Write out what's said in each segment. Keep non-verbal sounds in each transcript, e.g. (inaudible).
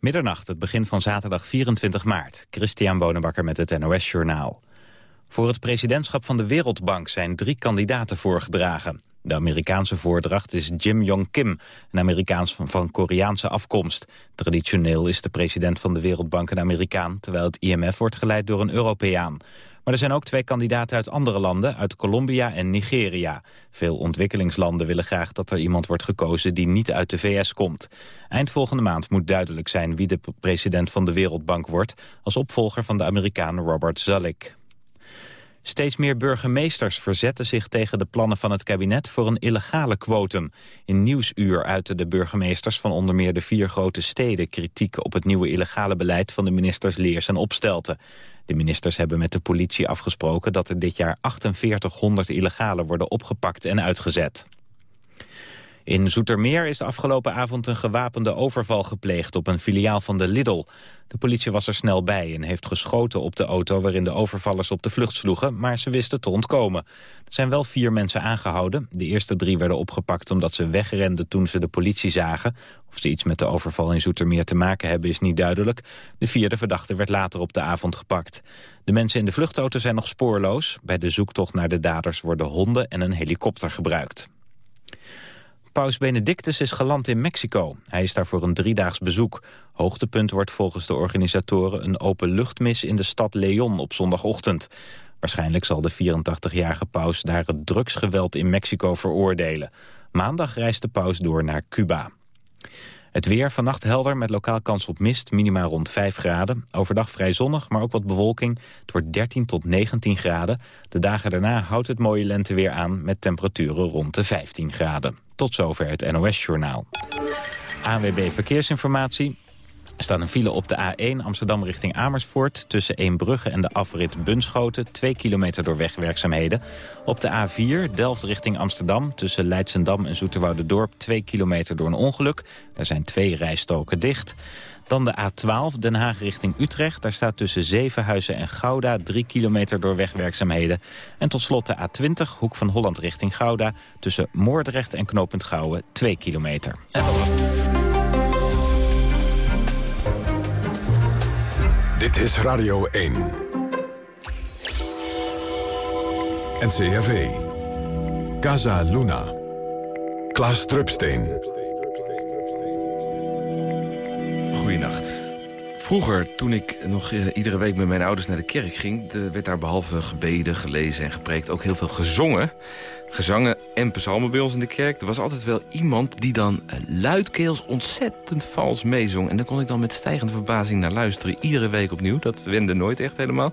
Middernacht, het begin van zaterdag 24 maart. Christian Bonenbakker met het NOS Journaal. Voor het presidentschap van de Wereldbank zijn drie kandidaten voorgedragen. De Amerikaanse voordracht is Jim Yong Kim, een Amerikaans van, Koreaanse afkomst. Traditioneel is de president van de Wereldbank een Amerikaan... terwijl het IMF wordt geleid door een Europeaan. Maar er zijn ook twee kandidaten uit andere landen, uit Colombia en Nigeria. Veel ontwikkelingslanden willen graag dat er iemand wordt gekozen die niet uit de VS komt. Eind volgende maand moet duidelijk zijn wie de president van de Wereldbank wordt... als opvolger van de Amerikaan Robert Zoellick. Steeds meer burgemeesters verzetten zich tegen de plannen van het kabinet voor een illegale quotum. In Nieuwsuur uiten de burgemeesters van onder meer de vier grote steden kritiek op het nieuwe illegale beleid van de ministers Leers en Opstelten. De ministers hebben met de politie afgesproken dat er dit jaar 4800 illegalen worden opgepakt en uitgezet. In Zoetermeer is de afgelopen avond een gewapende overval gepleegd op een filiaal van de Lidl. De politie was er snel bij en heeft geschoten op de auto waarin de overvallers op de vlucht sloegen, maar ze wisten te ontkomen. Er zijn wel vier mensen aangehouden. De eerste drie werden opgepakt omdat ze wegrenden toen ze de politie zagen. Of ze iets met de overval in Zoetermeer te maken hebben is niet duidelijk. De vierde verdachte werd later op de avond gepakt. De mensen in de vluchtauto zijn nog spoorloos. Bij de zoektocht naar de daders worden honden en een helikopter gebruikt. Paus Benedictus is geland in Mexico. Hij is daar voor een driedaags bezoek. Hoogtepunt wordt volgens de organisatoren een openluchtmis in de stad Leon op zondagochtend. Waarschijnlijk zal de 84-jarige paus daar het drugsgeweld in Mexico veroordelen. Maandag reist de paus door naar Cuba. Het weer vannacht helder met lokaal kans op mist, minimaal rond 5 graden. Overdag vrij zonnig, maar ook wat bewolking. Het wordt 13 tot 19 graden. De dagen daarna houdt het mooie lenteweer aan met temperaturen rond de 15 graden. Tot zover het NOS-journaal. ANWB Verkeersinformatie. Er staat een file op de A1 Amsterdam richting Amersfoort... tussen Eembrugge en de afrit Bunschoten, 2 kilometer door wegwerkzaamheden. Op de A4 Delft richting Amsterdam tussen Leidsendam en Dorp 2 kilometer door een ongeluk. Er zijn twee rijstoken dicht. Dan de A12 Den Haag richting Utrecht. Daar staat tussen Zevenhuizen en Gouda 3 kilometer door wegwerkzaamheden. En tot slot de A20 Hoek van Holland richting Gouda... tussen Moordrecht en Knopend Gouwen 2 kilometer. Dit is Radio 1. NCRV. Casa Luna. Klaas Drupsteen. Vroeger, toen ik nog uh, iedere week met mijn ouders naar de kerk ging... De, werd daar behalve gebeden, gelezen en gepreekt ook heel veel gezongen. Gezangen en psalmen bij ons in de kerk. Er was altijd wel iemand die dan uh, luidkeels ontzettend vals meezong. En daar kon ik dan met stijgende verbazing naar luisteren. Iedere week opnieuw. Dat wende nooit echt helemaal.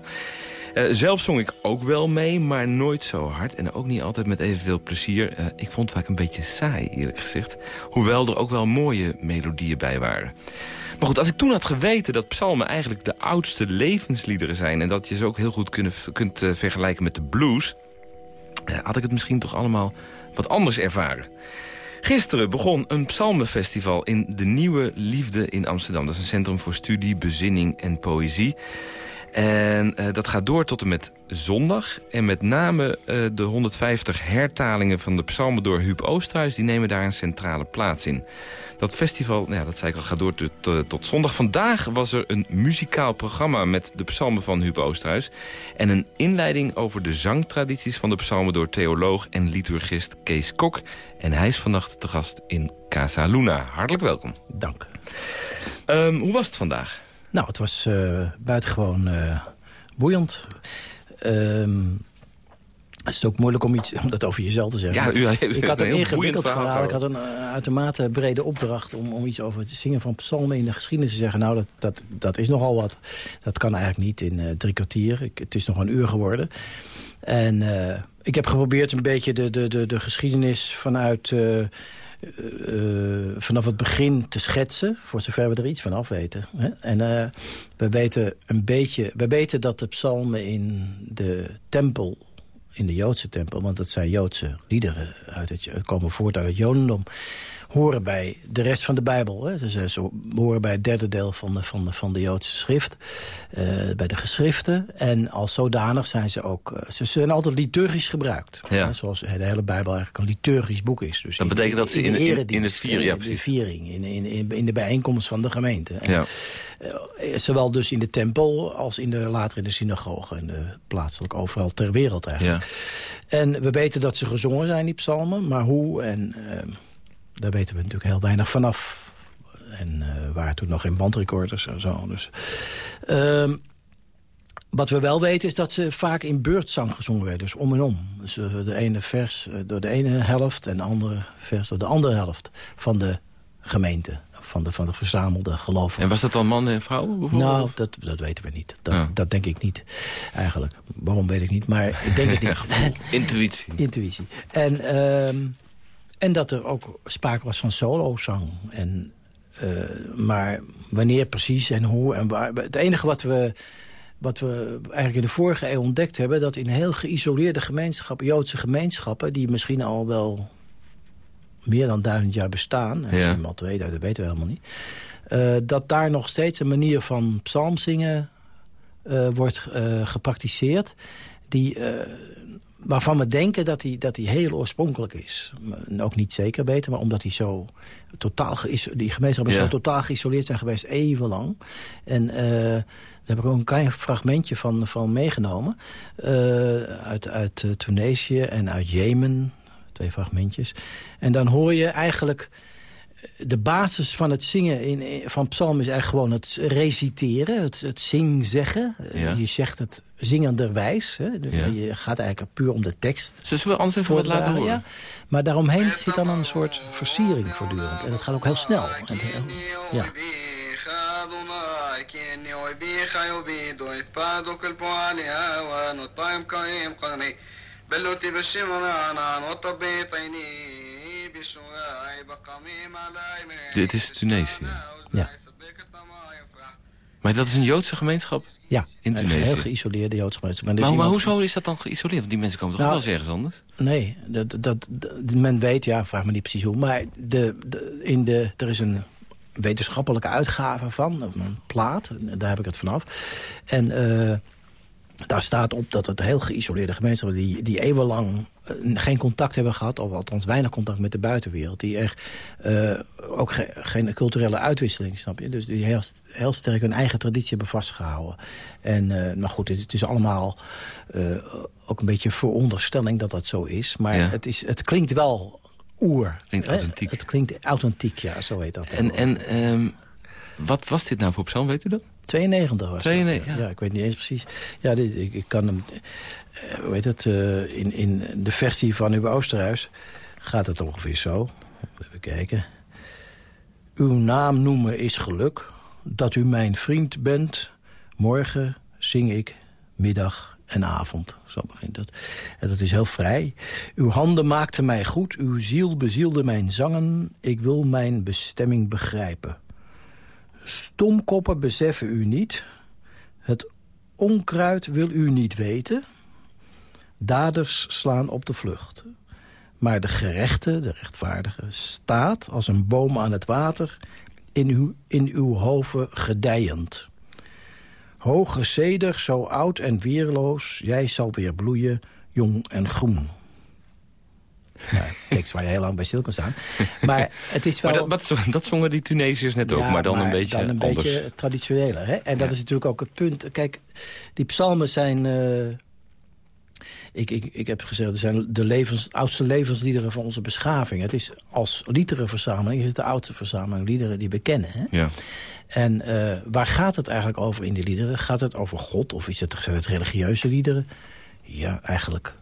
Uh, zelf zong ik ook wel mee, maar nooit zo hard. En ook niet altijd met evenveel plezier. Ik vond het vaak een beetje saai, eerlijk gezegd. Hoewel er ook wel mooie melodieën bij waren. Maar goed, als ik toen had geweten dat psalmen eigenlijk de oudste levensliederen zijn... en dat je ze ook heel goed kunt uh, vergelijken met de blues... Uh, had ik het misschien toch allemaal wat anders ervaren. Gisteren begon een psalmenfestival in De Nieuwe Liefde in Amsterdam. Dat is een centrum voor studie, bezinning en poëzie. En uh, dat gaat door tot en met zondag. En met name uh, de 150 hertalingen van de psalmen door Huub Oosterhuis... die nemen daar een centrale plaats in. Dat festival, nou ja, dat zei ik al, gaat door tot, tot, zondag. Vandaag was er een muzikaal programma met de psalmen van Huub Oosterhuis... en een inleiding over de zangtradities van de psalmen... door theoloog en liturgist Kees Kok. En hij is vannacht te gast in Casa Luna. Hartelijk welkom. Dank. Um, hoe was het vandaag? Nou, het was uh, buitengewoon uh, boeiend. Um, het is ook moeilijk om, iets, om dat over jezelf te zeggen. Ja, u, u, ik had een, ingewikkeld verhaal. verhaal. Ik had een uh, uitermate brede opdracht om, om iets over het zingen van psalmen in de geschiedenis te zeggen. Nou, dat, dat, dat is nogal wat. Dat kan eigenlijk niet in uh, drie kwartier. Ik, het is nog een uur geworden. En uh, ik heb geprobeerd een beetje de, de, de, de geschiedenis vanuit... Uh, vanaf het begin te schetsen, voor zover we er iets van af weten. Hè? En uh, we weten een beetje, we weten dat de psalmen in de tempel, in de Joodse tempel, want dat zijn Joodse liederen, uit het, komen voort uit het Jodendom, horen bij de rest van de Bijbel. Hè. Ze, ze horen bij het derde deel van de, van de, van de Joodse schrift. Uh, bij de geschriften. En als zodanig zijn ze ook... Uh, ze zijn altijd liturgisch gebruikt. Ja. Hè, zoals de hele Bijbel eigenlijk een liturgisch boek is. Dus dat betekent dat ze in, in, in, het vier, ja, de viering, in, in, in de bijeenkomst van de gemeente. En, ja. uh, zowel dus in de tempel als in de, later in de synagoge. En de plaatselijk overal ter wereld eigenlijk. Ja. En we weten dat ze gezongen zijn, die psalmen. Maar hoe en... daar weten we natuurlijk heel weinig vanaf. En uh, waren toen nog geen bandrecorders en zo. Dus, uh, wat we wel weten is dat ze vaak in beurtzang gezongen werden. Dus om en om. Dus uh, de ene vers door de ene helft en de andere vers door de andere helft van de gemeente. Van de, van de verzamelde gelovigen. En was dat dan mannen en vrouwen bijvoorbeeld? Nou, dat, dat weten we niet. Dat, ja. dat denk ik niet, eigenlijk. Waarom weet ik niet, maar ik denk het (laughs) niet. Intuïtie. Intuïtie. En... Uh, en dat er ook sprake was van solozang. En, uh, maar wanneer precies en hoe en waar. Het enige wat we, wat we eigenlijk in de vorige eeuw ontdekt hebben... dat in heel geïsoleerde gemeenschappen, Joodse gemeenschappen... die misschien al wel meer dan duizend jaar bestaan... en misschien wel twee, dat weten we helemaal niet... Uh, dat daar nog steeds een manier van psalmzingen uh, wordt gepraktiseerd... die waarvan we denken dat hij, dat hij heel oorspronkelijk is. Ook niet zeker weten, maar omdat hij zo totaal die gemeenschappen ja. zo totaal geïsoleerd zijn geweest, even lang. En uh, daar heb ik ook een klein fragmentje van, van meegenomen. Uh, uit, uit Tunesië en uit Jemen, twee fragmentjes. En dan hoor je eigenlijk de basis van het zingen in, van psalm is eigenlijk gewoon het reciteren, het, het zingzeggen. Ja. Je zegt het zingenderwijs. Hè. Ja. Je gaat eigenlijk puur om de tekst. Zullen we anders even wat laten horen? Ja. Maar daaromheen zit dan een soort versiering voortdurend. En het gaat ook heel snel. En ja. Dit is Tunesië. Ja. Maar dat is een Joodse gemeenschap? Ja, in Tunesië. een heel geïsoleerde Joodse gemeenschap. Maar, maar, maar hoezo is dat dan geïsoleerd? Want die mensen komen toch nou, wel eens ergens anders? Nee, dat, dat, dat, men weet, ja, vraag me niet precies hoe. Maar de, de, in de, er is een wetenschappelijke uitgave van, een plaat, daar heb ik het vanaf. En uh, daar staat op dat het heel geïsoleerde gemeenschappen... die, die eeuwenlang geen contact hebben gehad... of althans weinig contact met de buitenwereld... die echt uh, ook ge geen culturele uitwisseling, snap je? Dus die heel, heel sterk hun eigen traditie hebben vastgehouden. En, uh, maar goed, het, het is allemaal uh, ook een beetje veronderstelling dat dat zo is. Maar Ja. het, is, het klinkt wel oer. Klinkt hè? authentiek. Het klinkt authentiek, ja, zo heet dat. En, en ehm, wat was dit nou voor psalm, weet u dat? 92 was 92, dat, ja. ja. ik weet niet eens precies. Ja, dit, ik, ik kan hem... eh, hoe heet het? eh, in, in de versie van uw Oosterhuis gaat het ongeveer zo. Even kijken. Uw naam noemen is geluk. Dat u mijn vriend bent. Morgen zing ik middag en avond. Zo begint het. En dat is heel vrij. Uw handen maakten mij goed. Uw ziel bezielde mijn zangen. Ik wil mijn bestemming begrijpen. Stomkoppen beseffen u niet. Het onkruid wil u niet weten. Daders slaan op de vlucht. Maar de gerechte, de rechtvaardige, staat als een boom aan het water... in uw, in uw hoven gedijend. Hoge ceder, zo oud en weerloos... jij zal weer bloeien, jong en groen. Nou, (laughs) tekst waar je heel lang bij stil kan staan. Maar het is wel... Maar dat, dat, dat zongen die Tunesiërs net ook, Ja, maar dan een beetje dan een anders. beetje traditioneler. Hè? En dat Ja. is natuurlijk ook het punt. Kijk, die psalmen zijn... eh, ik, ik, ik heb gezegd, het zijn de levens, oudste levensliederen van onze beschaving. Het is als liederenverzameling is het de oudste verzameling liederen die we kennen. Hè? Ja. En eh, waar gaat het eigenlijk over in die liederen? Gaat het over God of is het, het religieuze liederen? Ja, eigenlijk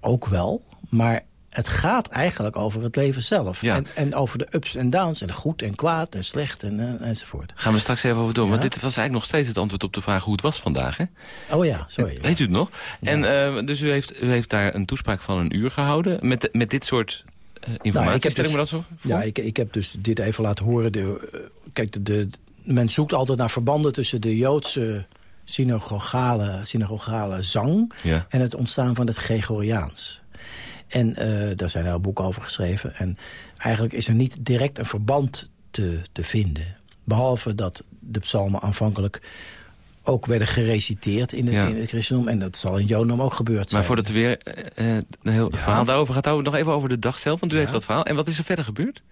ook wel. Maar het gaat eigenlijk over het leven zelf. Ja. En, en over de ups en downs en goed en kwaad en slecht en, eh, enzovoort. Gaan we straks even over door. Want dit was eigenlijk nog steeds het antwoord op de vraag hoe het was vandaag. Hè? Oh ja, sorry. Weet u het nog? En, eh, dus u heeft, u heeft daar een toespraak van een uur gehouden. Met, met dit soort eh, informatie. Nou, ik heb Stel ik dus- me dat zo voor? Ja, ik, ik heb dus dit even laten horen. De, kijk, de, de, men zoekt altijd naar verbanden tussen de Joodse synagogale, synagogale zang... En het ontstaan van het Gregoriaans. En daar zijn er boeken over geschreven. En eigenlijk is er niet direct een verband te, te vinden. Behalve dat de psalmen aanvankelijk ook werden gereciteerd in, de, in het christendom. En dat zal in Jodendom ook gebeurd zijn. Maar voordat we weer uh, een heel verhaal daarover gaat houden... nog even over de dag zelf, want u heeft dat verhaal. En wat is er verder gebeurd?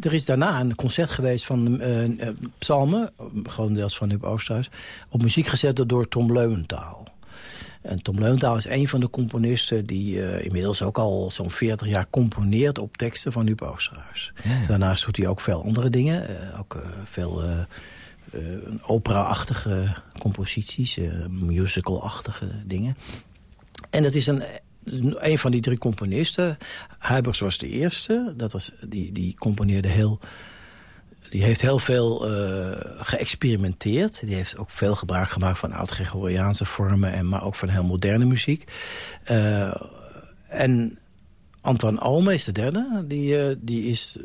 Er is daarna een concert geweest van uh, psalmen, deels van Huub Oosterhuis... op muziek gezet door Tom Leumentaal. En Tom Leumentaal is een van de componisten... die uh, inmiddels ook al zo'n 40 jaar componeert op teksten van Huub Oosterhuis. Daarnaast doet hij ook veel andere dingen. ook veel opera-achtige composities, musical-achtige dingen. En dat is een een van die drie componisten. Huibers was de eerste. Dat was, die, die componeerde heel... Die heeft heel veel uh, geëxperimenteerd. Die heeft ook veel gebruik gemaakt van oud-Gregoriaanse vormen... En, maar ook van heel moderne muziek. Uh, en Antoine Alme is de derde. Die, uh, die is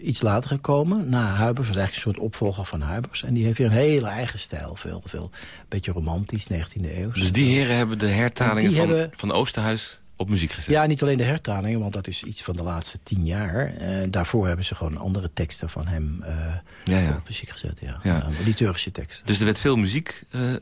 iets later gekomen. Na Huibers was eigenlijk een soort opvolger van Huibers. En die heeft weer een hele eigen stijl. Veel, veel een beetje romantisch, 19e eeuw. Dus die heren hebben de hertalingen van, hebben, van Oosterhuis op muziek gezet? Ja, niet alleen de hertalingen, want dat is iets van de laatste tien jaar. Uh, daarvoor hebben ze gewoon andere teksten van hem uh, ja, ja. op muziek gezet. Ja. ja. liturgische teksten. Dus er werd veel muziek uh,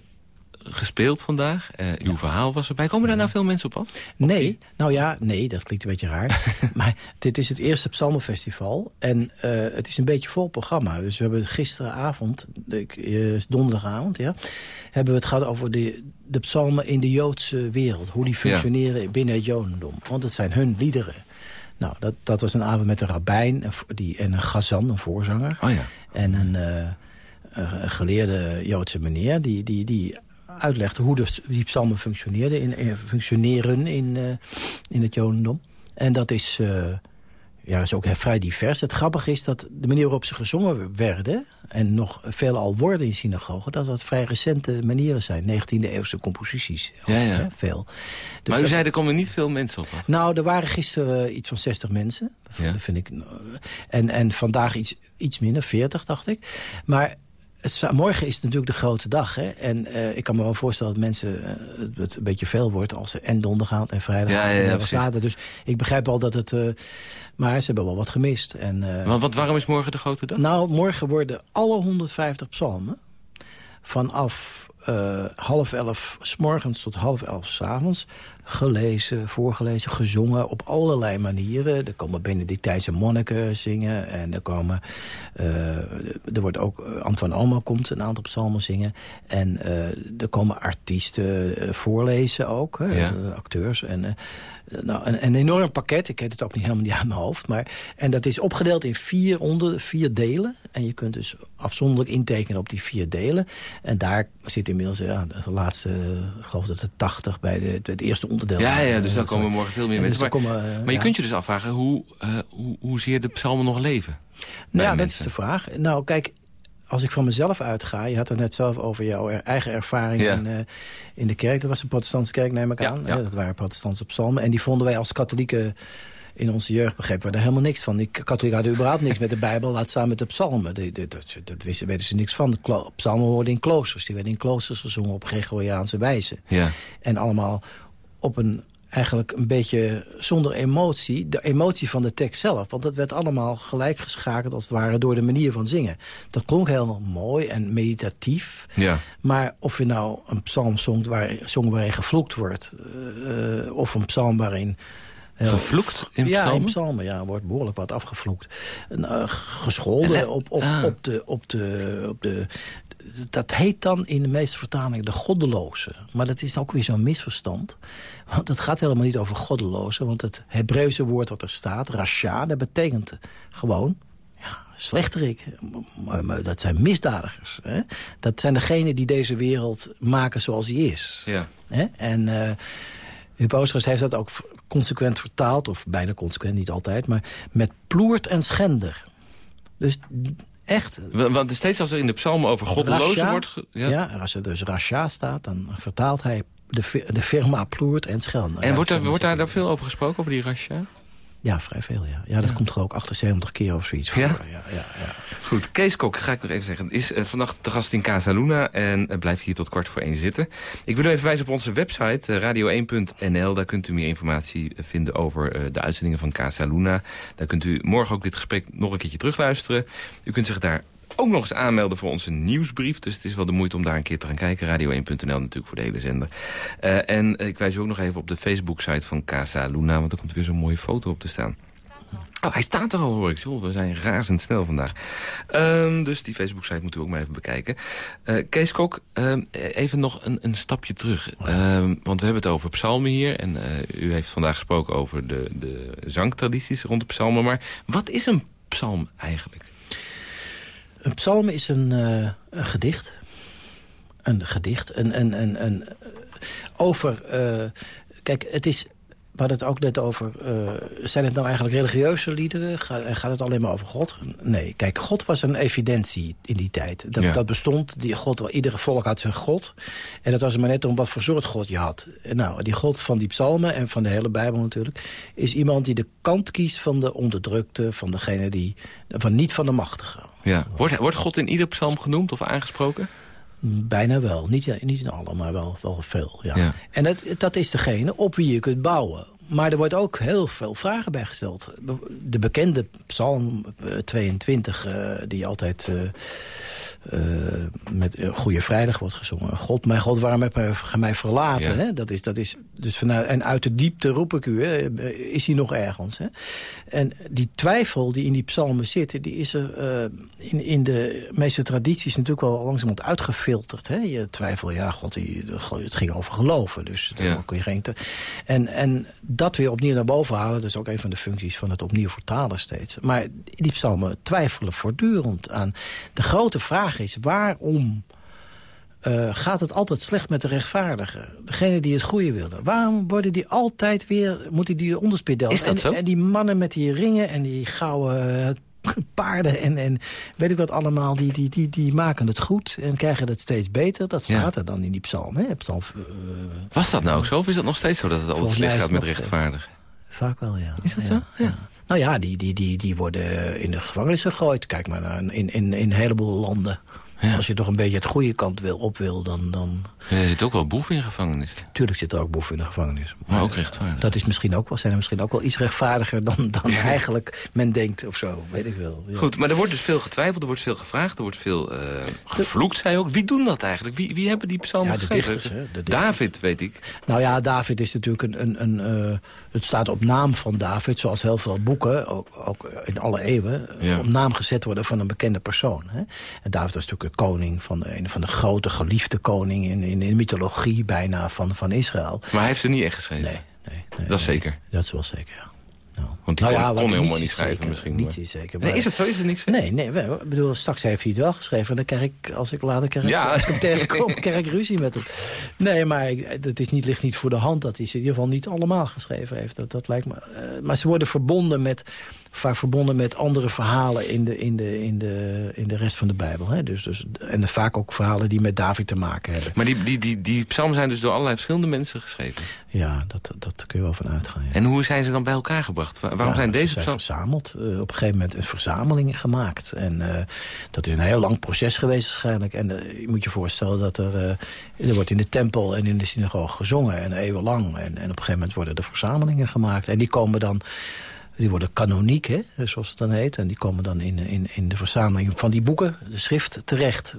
gespeeld vandaag. Uw verhaal was erbij. Komen daar nou veel mensen op af? Nee, nou ja, nee, dat klinkt een beetje raar. (laughs) maar dit is het eerste Psalmenfestival. En het is een beetje vol programma. Dus we hebben gisteravond, uh, donderdagavond, ja, hebben we het gehad over de, de psalmen in de Joodse wereld. Hoe die functioneren binnen het Jodendom. Want het zijn hun liederen. Nou, dat, dat was een avond met een rabbijn die, en een gazan, een voorzanger. Oh ja. En een... een geleerde Joodse meneer... die, die, die uitlegde hoe de, die psalmen functioneerden in, eh, functioneren in, uh, in het Jodendom. En dat is, uh, ja, is ook vrij divers. Het grappige is dat de manier waarop ze gezongen werden... en nog veel al worden in synagogen... dat dat vrij recente manieren zijn. 19e-eeuwse composities. Ja, ja. Hè, veel. Dus maar u zei, er komen niet veel mensen op. Nou, er waren gisteren iets van 60 mensen. Ja. Dat vind ik, en, en vandaag iets, iets minder, 40 dacht ik. Maar het, morgen is natuurlijk de grote dag. Hè? En uh, ik kan me wel voorstellen dat mensen uh, het een beetje veel wordt... als ze en donderdag en vrijdag ja, ja, en zaterdag. Dus ik begrijp al dat het... Uh, maar ze hebben wel wat gemist. En, Want wat, waarom is morgen de grote dag? Nou, morgen worden alle 150 psalmen... vanaf half elf s morgens tot half elf s avonds gelezen, voorgelezen, gezongen op allerlei manieren. Er komen Benedictijnse monniken zingen en er komen... Uh, er wordt ook, eh, Antoine Alma komt een aantal psalmen zingen. En uh, er komen artiesten voorlezen ook, ja. acteurs. En, nou, een, een, enorm pakket, ik heb het ook niet helemaal niet aan mijn hoofd. Maar, en dat is opgedeeld in vier, onder, vier delen. En je kunt dus afzonderlijk intekenen op die vier delen. En daar zit inmiddels, ja, de laatste, ik geloof dat het 80 bij de, het eerste onderdeel. Ja, ja dus dan komen morgen veel meer mensen. Dus maar, maar, je kunt je dus afvragen hoe, uh, hoe, hoezeer de psalmen nog leven. Nou ja, dat is de vraag. Nou, kijk, als ik van mezelf uitga... je had het net zelf over jouw eigen ervaring in, uh, in de kerk. Dat was een protestantse kerk, neem ik aan. Ja, Dat waren protestantse psalmen. En die vonden wij als katholieken in onze jeugd begrepen we daar helemaal niks van. Die katholieken hadden überhaupt niks met de Bijbel, laat staan met de psalmen. Dat, dat, dat wisten, weten ze niks van. De psalmen worden in kloosters. Die werden in kloosters gezongen op Gregoriaanse wijze. Ja. En allemaal op een eigenlijk een beetje zonder emotie. De emotie van de tekst zelf. Want dat werd allemaal gelijk geschakeld als het ware door de manier van zingen. Dat klonk heel mooi en meditatief. Ja. Maar of je nou een psalm zongt waar, zong waarin gevloekt wordt... Uh, of een psalm waarin... Gevloekt in psalmen? Ja, in psalmen. Ja, wordt behoorlijk wat afgevloekt. Uh, gescholden op, op, ah. op, de, op, de, op de dat heet dan in de meeste vertalingen de goddeloze. Maar dat is ook weer zo'n misverstand. Want het gaat helemaal niet over goddeloze. Want het Hebreeuwse woord wat er staat, rasha, dat betekent gewoon... Ja, slechterik. Maar, maar dat zijn misdadigers. Hè? Dat zijn degenen die deze wereld maken zoals die is. Ja. Hè? En... Uh, Huub heeft dat ook consequent vertaald, of bijna consequent, niet altijd... maar met ploert en schender. Dus Echt. Want steeds als er in de psalmen over goddelozen wordt... Ja. ja, als er dus Rasha staat, dan vertaalt hij de, de firma ploert en schel. En wordt, er, wordt daar, daar veel over gesproken, over die Rasha? Ja, vrij veel, ja. Ja, dat komt gewoon ook 78 keer of zoiets voor. Ja? Ja, ja, ja. Goed, Kees Kok, ga ik nog even zeggen, is uh, vannacht de gast in Casa Luna en uh, blijft hier tot kwart voor één zitten. Ik wil u even wijzen op onze website, uh, radio1.nl. Daar kunt u meer informatie vinden over de uitzendingen van Casa Luna. Daar kunt u morgen ook dit gesprek nog een keertje terugluisteren. U kunt zich daar ook nog eens aanmelden voor onze nieuwsbrief. Dus het is wel de moeite om daar een keer te gaan kijken. Radio1.nl natuurlijk voor de hele zender. Uh, en ik wijs ook nog even op de Facebook-site van Casa Luna... want er komt weer zo'n mooie foto op te staan. Oh, hij staat er al, hoor ik. Joh, we zijn razendsnel vandaag. Um, dus die Facebook-site moeten we ook maar even bekijken. Uh, Kees Kok, um, even nog een, een stapje terug. Um, want we hebben het over psalmen hier. En u heeft vandaag gesproken over de, de zangtradities rond de psalmen. Maar wat is een psalm eigenlijk? Een psalm is een, uh, een gedicht. Een gedicht. Een, een, een, een, over... Uh, kijk, het is... We hadden het ook net over... Uh, zijn het nou eigenlijk religieuze liederen? Ga, gaat het alleen maar over God? Nee, kijk, God was een evidentie in die tijd. Dat, ja. dat bestond. Die God, iedere volk had zijn God. En dat was maar net om wat voor soort God je had. Nou, die God van die psalmen en van de hele Bijbel natuurlijk... is iemand die de kant kiest van de onderdrukte... van degene die... van niet van de machtige. Ja. Wordt, wordt God in ieder psalm genoemd of aangesproken? Bijna wel. Niet, niet in alle, maar wel, wel veel. Ja. ja. En het, dat is degene op wie je kunt bouwen. Maar er wordt ook heel veel vragen bij gesteld. De bekende psalm 22, uh, die altijd uh, uh, met Goede Vrijdag wordt gezongen. God, mijn God, waarom heb je mij verlaten? Ja. Hè? Dat is, dat is, dus vanuit, en uit de diepte roep ik u, hè? is hij nog ergens? Hè? En die twijfel die in die psalmen zit, die is er in, in de meeste tradities natuurlijk wel langzamerhand uitgefilterd. Hè? Je twijfel, ja, God, die, het ging over geloven. Dus ja. kun je geen... Te, en, en dat weer opnieuw naar boven halen... dat is ook een van de functies van het opnieuw vertalen steeds. Maar die psalmen twijfelen voortdurend aan. De grote vraag is, waarom uh, gaat het altijd slecht met de rechtvaardigen? Degene die het goede willen. Waarom worden die altijd weer, moeten die onderspit delven? Is dat zo? En, en, die mannen met die ringen en die gouden (laughs) paarden en, en weet ik wat allemaal, die, die, die, die maken het goed en krijgen het steeds beter. Dat staat ja. er dan in die psalm. Hè? psalm uh, Was dat nou ook zo of is dat nog steeds zo dat het altijd slecht gaat met rechtvaardigen? Vaak wel, ja. Is dat ja, zo? Ja. ja. Nou ja, die, die, die, die worden in de gevangenis gegooid. Kijk maar naar in, in, in een heleboel landen. Ja. Als je toch een beetje het goede kant wil, op wil, dan... dan... Er zit ook wel boeven in gevangenis. Tuurlijk zit er ook boeven in de gevangenis. Maar, maar ook rechtvaardig. Dat is misschien ook wel, zijn er misschien ook wel iets rechtvaardiger dan, dan ja. (laughs) eigenlijk men denkt of zo. Weet ik wel. Ja. Goed, maar er wordt dus veel getwijfeld, er wordt veel gevraagd, er wordt veel uh, gevloekt, zei ook. Wie doen dat eigenlijk? Wie, wie hebben die psalmen ja, de? Dichters, hè, de dichters. David, weet ik. Nou ja, David is natuurlijk een... een, een uh, het staat op naam van David, zoals heel veel boeken, ook, ook in alle eeuwen... Op naam gezet worden van een bekende persoon. Hè? En David was natuurlijk een koning van een van de grote geliefde koning in, in, in de mythologie bijna van, van Israël. Maar hij heeft ze niet echt geschreven? Nee. nee, nee dat is nee, zeker? Dat is wel zeker, ja. Nou, Want die nou kon, ja, kon helemaal niet schrijven zeker, misschien. Niet is zeker. Maar... Nee, is het zo? Is er niks? Nee, nee. Ik bedoel, straks heeft hij het wel geschreven. En dan krijg ik, als ik later krijg, ja. als ik hem tegenkom, (laughs) krijg ik ruzie met hem. Nee, maar het is niet, ligt niet voor de hand dat hij ze in ieder geval niet allemaal geschreven heeft. Dat, dat lijkt me. Uh, maar ze worden verbonden met, vaak verbonden met andere verhalen in de, in de, in de, in de rest van de Bijbel. Hè? Dus, dus, en vaak ook verhalen die met David te maken hebben. Maar die, die, die, die psalmen zijn dus door allerlei verschillende mensen geschreven? Ja, dat, dat kun je wel van uitgaan. Ja. En hoe zijn ze dan bij elkaar gebracht? Waarom ja, zijn deze zijn verzameld. Uh, op een gegeven moment een verzameling gemaakt. En uh, dat is een heel lang proces geweest waarschijnlijk. En uh, je moet je voorstellen dat er... er wordt in de tempel en in de synagoge gezongen. En eeuwenlang. En, en op een gegeven moment worden er verzamelingen gemaakt. En die komen dan... Die worden kanoniek, hè, zoals het dan heet. En die komen dan in, in, in de verzameling van die boeken, de schrift, terecht.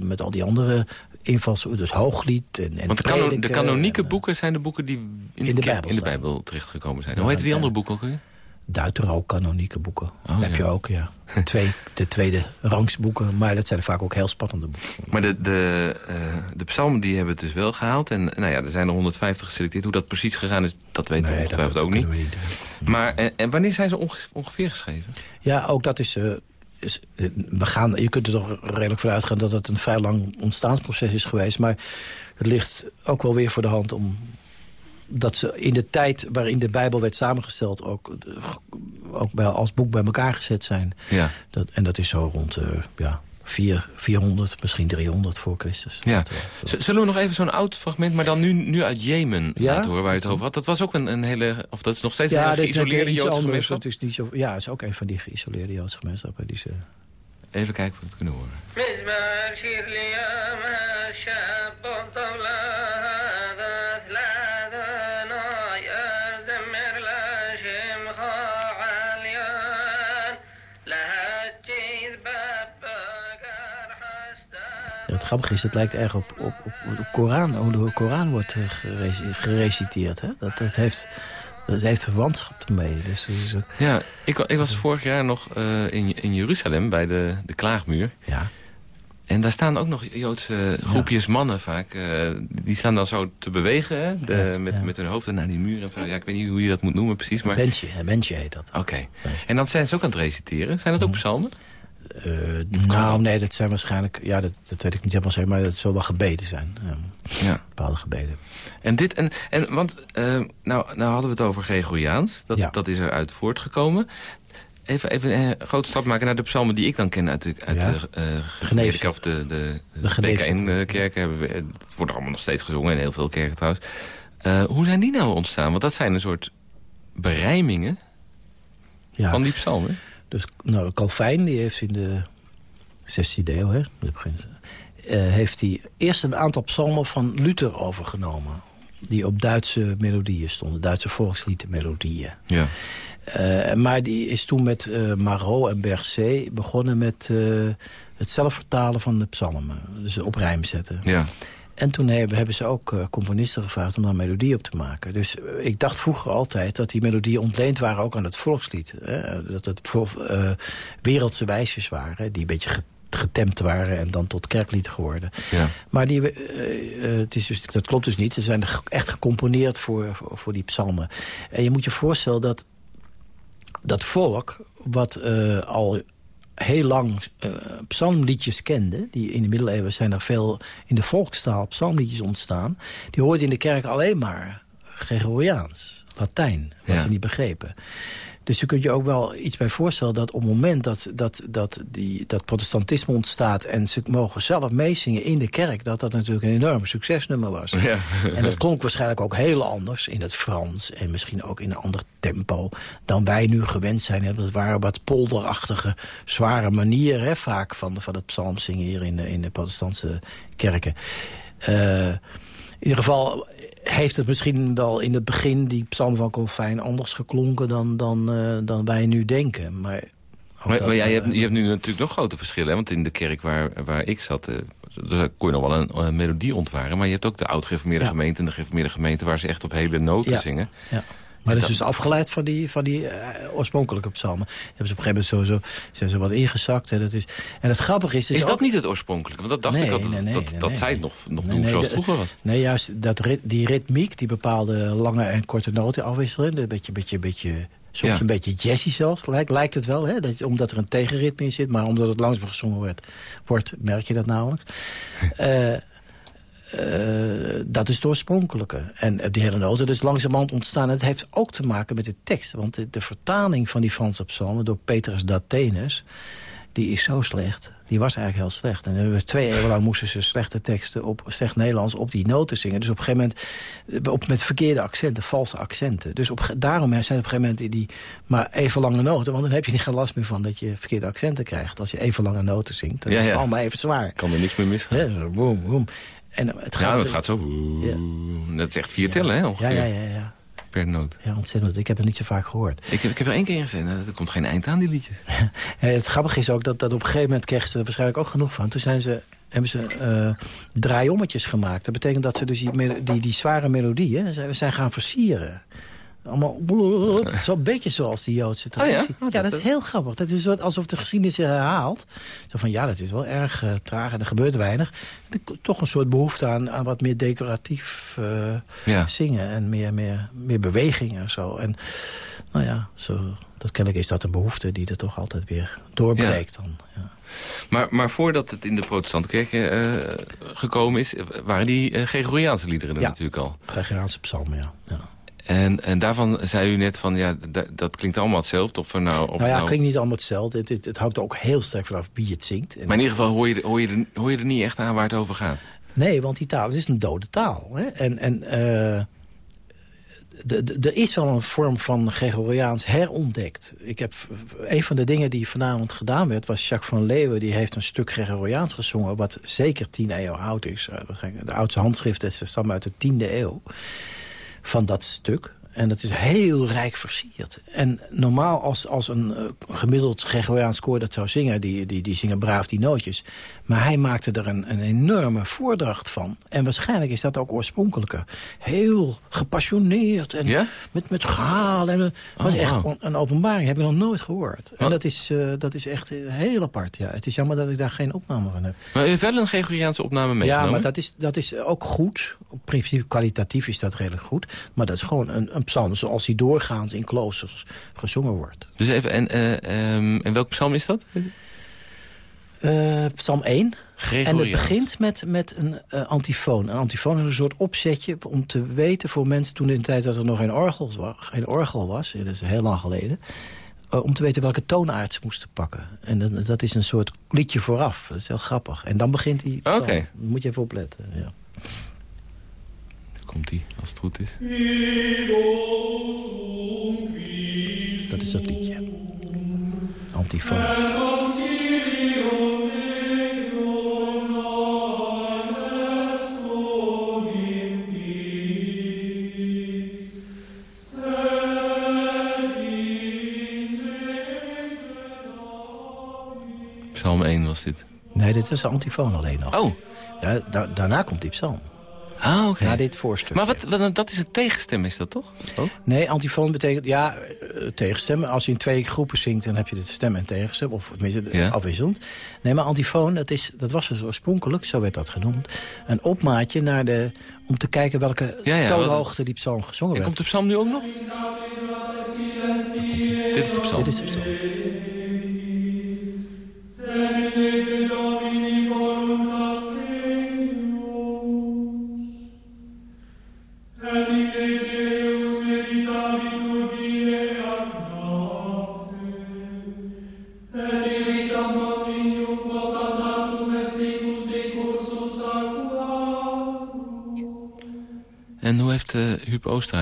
met al die andere invalshoeken, dus hooglied en, en Want de, de kanonieke en, boeken zijn de boeken die in, in de, Bijbel, in de Bijbel terechtgekomen zijn. Ja, Hoe heet die andere boeken ook weer? Duitero-kanonieke boeken. Oh, heb ja. je ook, ja. (laughs) Twee, de tweede rangsboeken, maar dat zijn vaak ook heel spannende boeken. Maar de, de, uh, de psalmen die hebben het dus wel gehaald. En nou ja, er zijn er 150 geselecteerd. Hoe dat precies gegaan is, dat weten nee, we ongetwijfeld ook niet. niet. Maar en, en, wanneer zijn ze ongeveer geschreven? Ja, ook dat is... Uh, is, we gaan, je kunt er toch redelijk van uitgaan dat het een vrij lang ontstaansproces is geweest. Maar het ligt ook wel weer voor de hand om dat ze in de tijd waarin de Bijbel werd samengesteld... ook, ook bij, als boek bij elkaar gezet zijn. Ja. Dat, en dat is zo rond uh, ja, 4, 400, misschien 300 voor Christus. Ja. Zullen we nog even zo'n oud fragment, maar dan nu, nu uit Jemen ja? laten horen waar je het over had? Dat was ook een, een hele, of dat is nog steeds een hele geïsoleerde Joodse gemeenschap? Dat is niet zo, ja, is ook een van die geïsoleerde Joodse gemeenschappen. Die ze... Even kijken of we het kunnen horen. Het grappige is, het lijkt erg op, op, op de Koran, hoe de Koran wordt eh, gereciteerd. Hè? Dat, dat, heeft, dat heeft verwantschap ermee. Dus, dus, ja, ik, ik was vorig jaar nog uh, in, in Jeruzalem bij de, de Klaagmuur. Ja. En daar staan ook nog Joodse groepjes mannen vaak. Uh, die staan dan zo te bewegen, hè? De, met, met hun hoofden naar die muur. Ja, ik weet niet hoe je dat moet noemen precies. Maar... Bentje heet dat. Oké. En dan zijn ze ook aan het reciteren. Zijn dat ook psalmen? Uh, nou, nee, dat zijn waarschijnlijk... Ja, dat, dat weet ik niet helemaal zeker, maar dat zal wel gebeden zijn. ja. Bepaalde gebeden. En dit, en, en want, uh, nou, nou hadden we het over Gregoriaans. Dat, ja. dat is eruit voortgekomen. Even, even een grote stap maken naar de psalmen die ik dan ken uit de, uit ja. de, uh, de of de, de, de, PKN-kerken. Hebben we, het wordt allemaal nog steeds gezongen in heel veel kerken trouwens. Hoe zijn die nou ontstaan? Want dat zijn een soort berijmingen ja. van die psalmen. Dus nou, Calvijn die heeft in de 16e eeuw... Hè, uh, heeft hij eerst een aantal psalmen van Luther overgenomen. Die op Duitse melodieën stonden. Duitse volksliedmelodieën. Ja. Uh, maar die is toen met uh, Marot en Berger begonnen met uh, het zelf vertalen van de psalmen. Dus op rijm zetten. Ja. En toen hebben, ze ook uh, componisten gevraagd om daar melodie op te maken. Dus uh, ik dacht vroeger altijd dat die melodieën ontleend waren ook aan het volkslied. Hè? Dat het uh, wereldse wijsjes waren, die een beetje getemd waren en dan tot kerklied geworden. Ja. Maar die, het is dus, dat klopt dus niet. Ze zijn echt gecomponeerd voor, voor, voor die psalmen. En je moet je voorstellen dat dat volk, wat al heel lang uh, psalmliedjes kende... die in de middeleeuwen zijn er veel in de volkstaal psalmliedjes ontstaan... die hoorden in de kerk alleen maar Gregoriaans, Latijn, wat ze niet begrepen. Dus je kunt je ook wel iets bij voorstellen dat op het moment dat, dat, dat, die, dat protestantisme ontstaat... en ze mogen zelf meezingen in de kerk... dat dat natuurlijk een enorm succesnummer was. Ja. En dat klonk waarschijnlijk ook heel anders in het Frans... en misschien ook in een ander tempo dan wij nu gewend zijn. Dat waren wat polderachtige, zware manieren hè, vaak van, van het psalmzingen hier in de, in de protestantse kerken. Uh, in ieder geval, heeft het misschien wel in het begin, die psalm van Colfijn... anders geklonken dan, dan, uh, dan wij nu denken. Maar, maar, maar ja, je, hebt, je hebt nu natuurlijk nog grote verschillen. Want in de kerk waar, waar ik zat... Uh, daar kon je nog wel een, een melodie ontwaren. Maar je hebt ook de oud-gereformeerde ja. gemeente... en de gereformeerde gemeente waar ze echt op hele noten ja. zingen. Ja. Maar dat is dus afgeleid van die, van die uh, oorspronkelijke psalmen. Hebben ze op een gegeven moment sowieso zijn ze wat ingezakt. Hè. Dat is, en het grappige is... Is, is dat ook... niet het oorspronkelijke? Want dat dacht nee, ik al, nee, nee, dat, dat, zij het nog, nog doen zoals het vroeger was. Nee, juist dat, die ritmiek, die bepaalde lange en korte noten afwisselen. Een beetje, beetje, beetje Soms ja. een beetje jazzy zelfs, lijkt, lijkt het wel. Hè? Dat, omdat er een tegenritme in zit. Maar omdat het langzaam gezongen wordt, wordt merk je dat nauwelijks. uh, (laughs) uh, dat is het oorspronkelijke. En uh, die hele noten dus langzamerhand ontstaan. Het heeft ook te maken met de tekst. Want de, de vertaling van die Franse psalmen door Petrus Dathenus... die is zo slecht. Die was eigenlijk heel slecht. En we twee eeuwen lang moesten ze slechte teksten op slecht Nederlands op die noten zingen. Dus op een gegeven moment op, met verkeerde accenten, valse accenten. Dus op, daarom zijn op een gegeven moment die maar even lange noten. Want dan heb je niet geen last meer van dat je verkeerde accenten krijgt. Als je even lange noten zingt, dan ja, is het ja. allemaal even zwaar. Kan er niks meer misgaan. Ja, boom, boom. En het gaat, ja, het gaat zo. Ja. Dat is echt vier tellen, hè? Ongeveer. Ja, ja, ja, ja. Per noot. Ja, ontzettend. Ik heb het niet zo vaak gehoord. Ik heb, ik heb er één keer gezien. Er komt geen eind aan, die liedjes. (laughs) het grappige is ook dat, dat op een gegeven moment kregen ze er waarschijnlijk ook genoeg van. Toen zijn ze, hebben ze uh, draaiommetjes gemaakt. Dat betekent dat ze dus die, die, die zware melodieën zijn, zijn gaan versieren. Allemaal zo een beetje zoals die Joodse traditie. Oh ja? ja, dat is heel grappig. Dat is alsof de geschiedenis zich herhaalt. Zo van, ja, dat is wel erg uh, traag en er gebeurt weinig. Toch een soort behoefte aan, aan wat meer decoratief uh, ja. zingen. En meer, meer, meer beweging en zo. En nou ja, zo, dat kennelijk is dat een behoefte die er toch altijd weer doorbreekt. Dan, ja. Maar, maar voordat het in de protestante kerken uh, gekomen is... waren die Gregoriaanse liederen er ja, natuurlijk al. Gregoriaanse psalmen, ja. En, en daarvan zei u net van, ja, dat klinkt allemaal hetzelfde. Of nou, of nou ja, het nou... klinkt niet allemaal hetzelfde. Het, het, het, hangt ook heel sterk vanaf wie het zingt. Maar in ieder geval hoor je, hoor, je er, hoor je er niet echt aan waar het over gaat. Nee, want die taal het is een dode taal. Hè? En, en uh, er is wel een vorm van Gregoriaans herontdekt. Ik heb, een van de dingen die vanavond gedaan werd... was Jacques van Leeuwen. Die heeft een stuk Gregoriaans gezongen... wat zeker tien eeuw oud is. Eh, de oudste handschriften stammen uit de tiende eeuw. Van dat stuk. En dat is heel rijk versierd. En normaal als, als een uh, gemiddeld Gregoriaans koor dat zou zingen... Die, die, die zingen braaf die nootjes. Maar hij maakte er een, een enorme voordracht van. En waarschijnlijk is dat ook oorspronkelijker. Heel gepassioneerd en met, met gehaal. En, het was oh, echt een openbaring, heb ik nog nooit gehoord. En dat is, uh, dat is echt heel apart. Ja. Het is jammer dat ik daar geen opname van heb. Maar u heeft wel een Gregoriaanse opname meegenomen? Ja, maar dat is, dat is ook goed. Op principe kwalitatief is dat redelijk goed. Maar dat is gewoon een, een psalm zoals die doorgaans in kloosters gezongen wordt. Dus even, en, uh, um, en welk psalm is dat? Uh, psalm 1. En het begint met, met een uh, antifoon. Een antifoon is een soort opzetje om te weten voor mensen... toen in de tijd dat er nog geen orgel was, geen orgel was dat is heel lang geleden... Uh, om te weten welke toonaard ze moesten pakken. En dat, dat, is een soort liedje vooraf. Dat is heel grappig. En dan begint hij... Oké. Okay. moet je even opletten, ja. Komt hij, als het goed is. Dat is dat liedje. Antifoon. Psalm 1 was dit. Nee, dit is de antifoon alleen nog. Oh. Ja, da daarna komt die psalm. Ah, oké. Na dit voorstuk. Maar wat, wat, dat is het tegenstem, is dat toch? Nee, antifoon betekent, ja, uh, tegenstemmen. Als je in twee groepen zingt, dan heb je de stem en tegenstem. Of tenminste, ja. afwisselend. Nee, maar antifoon, dat, is, dat was dus oorspronkelijk, zo werd dat genoemd... een opmaatje naar de, om te kijken welke ja, ja, toonhoogte die psalm gezongen werd. En komt de psalm nu ook nog? Dit is de psalm. Dit is de psalm.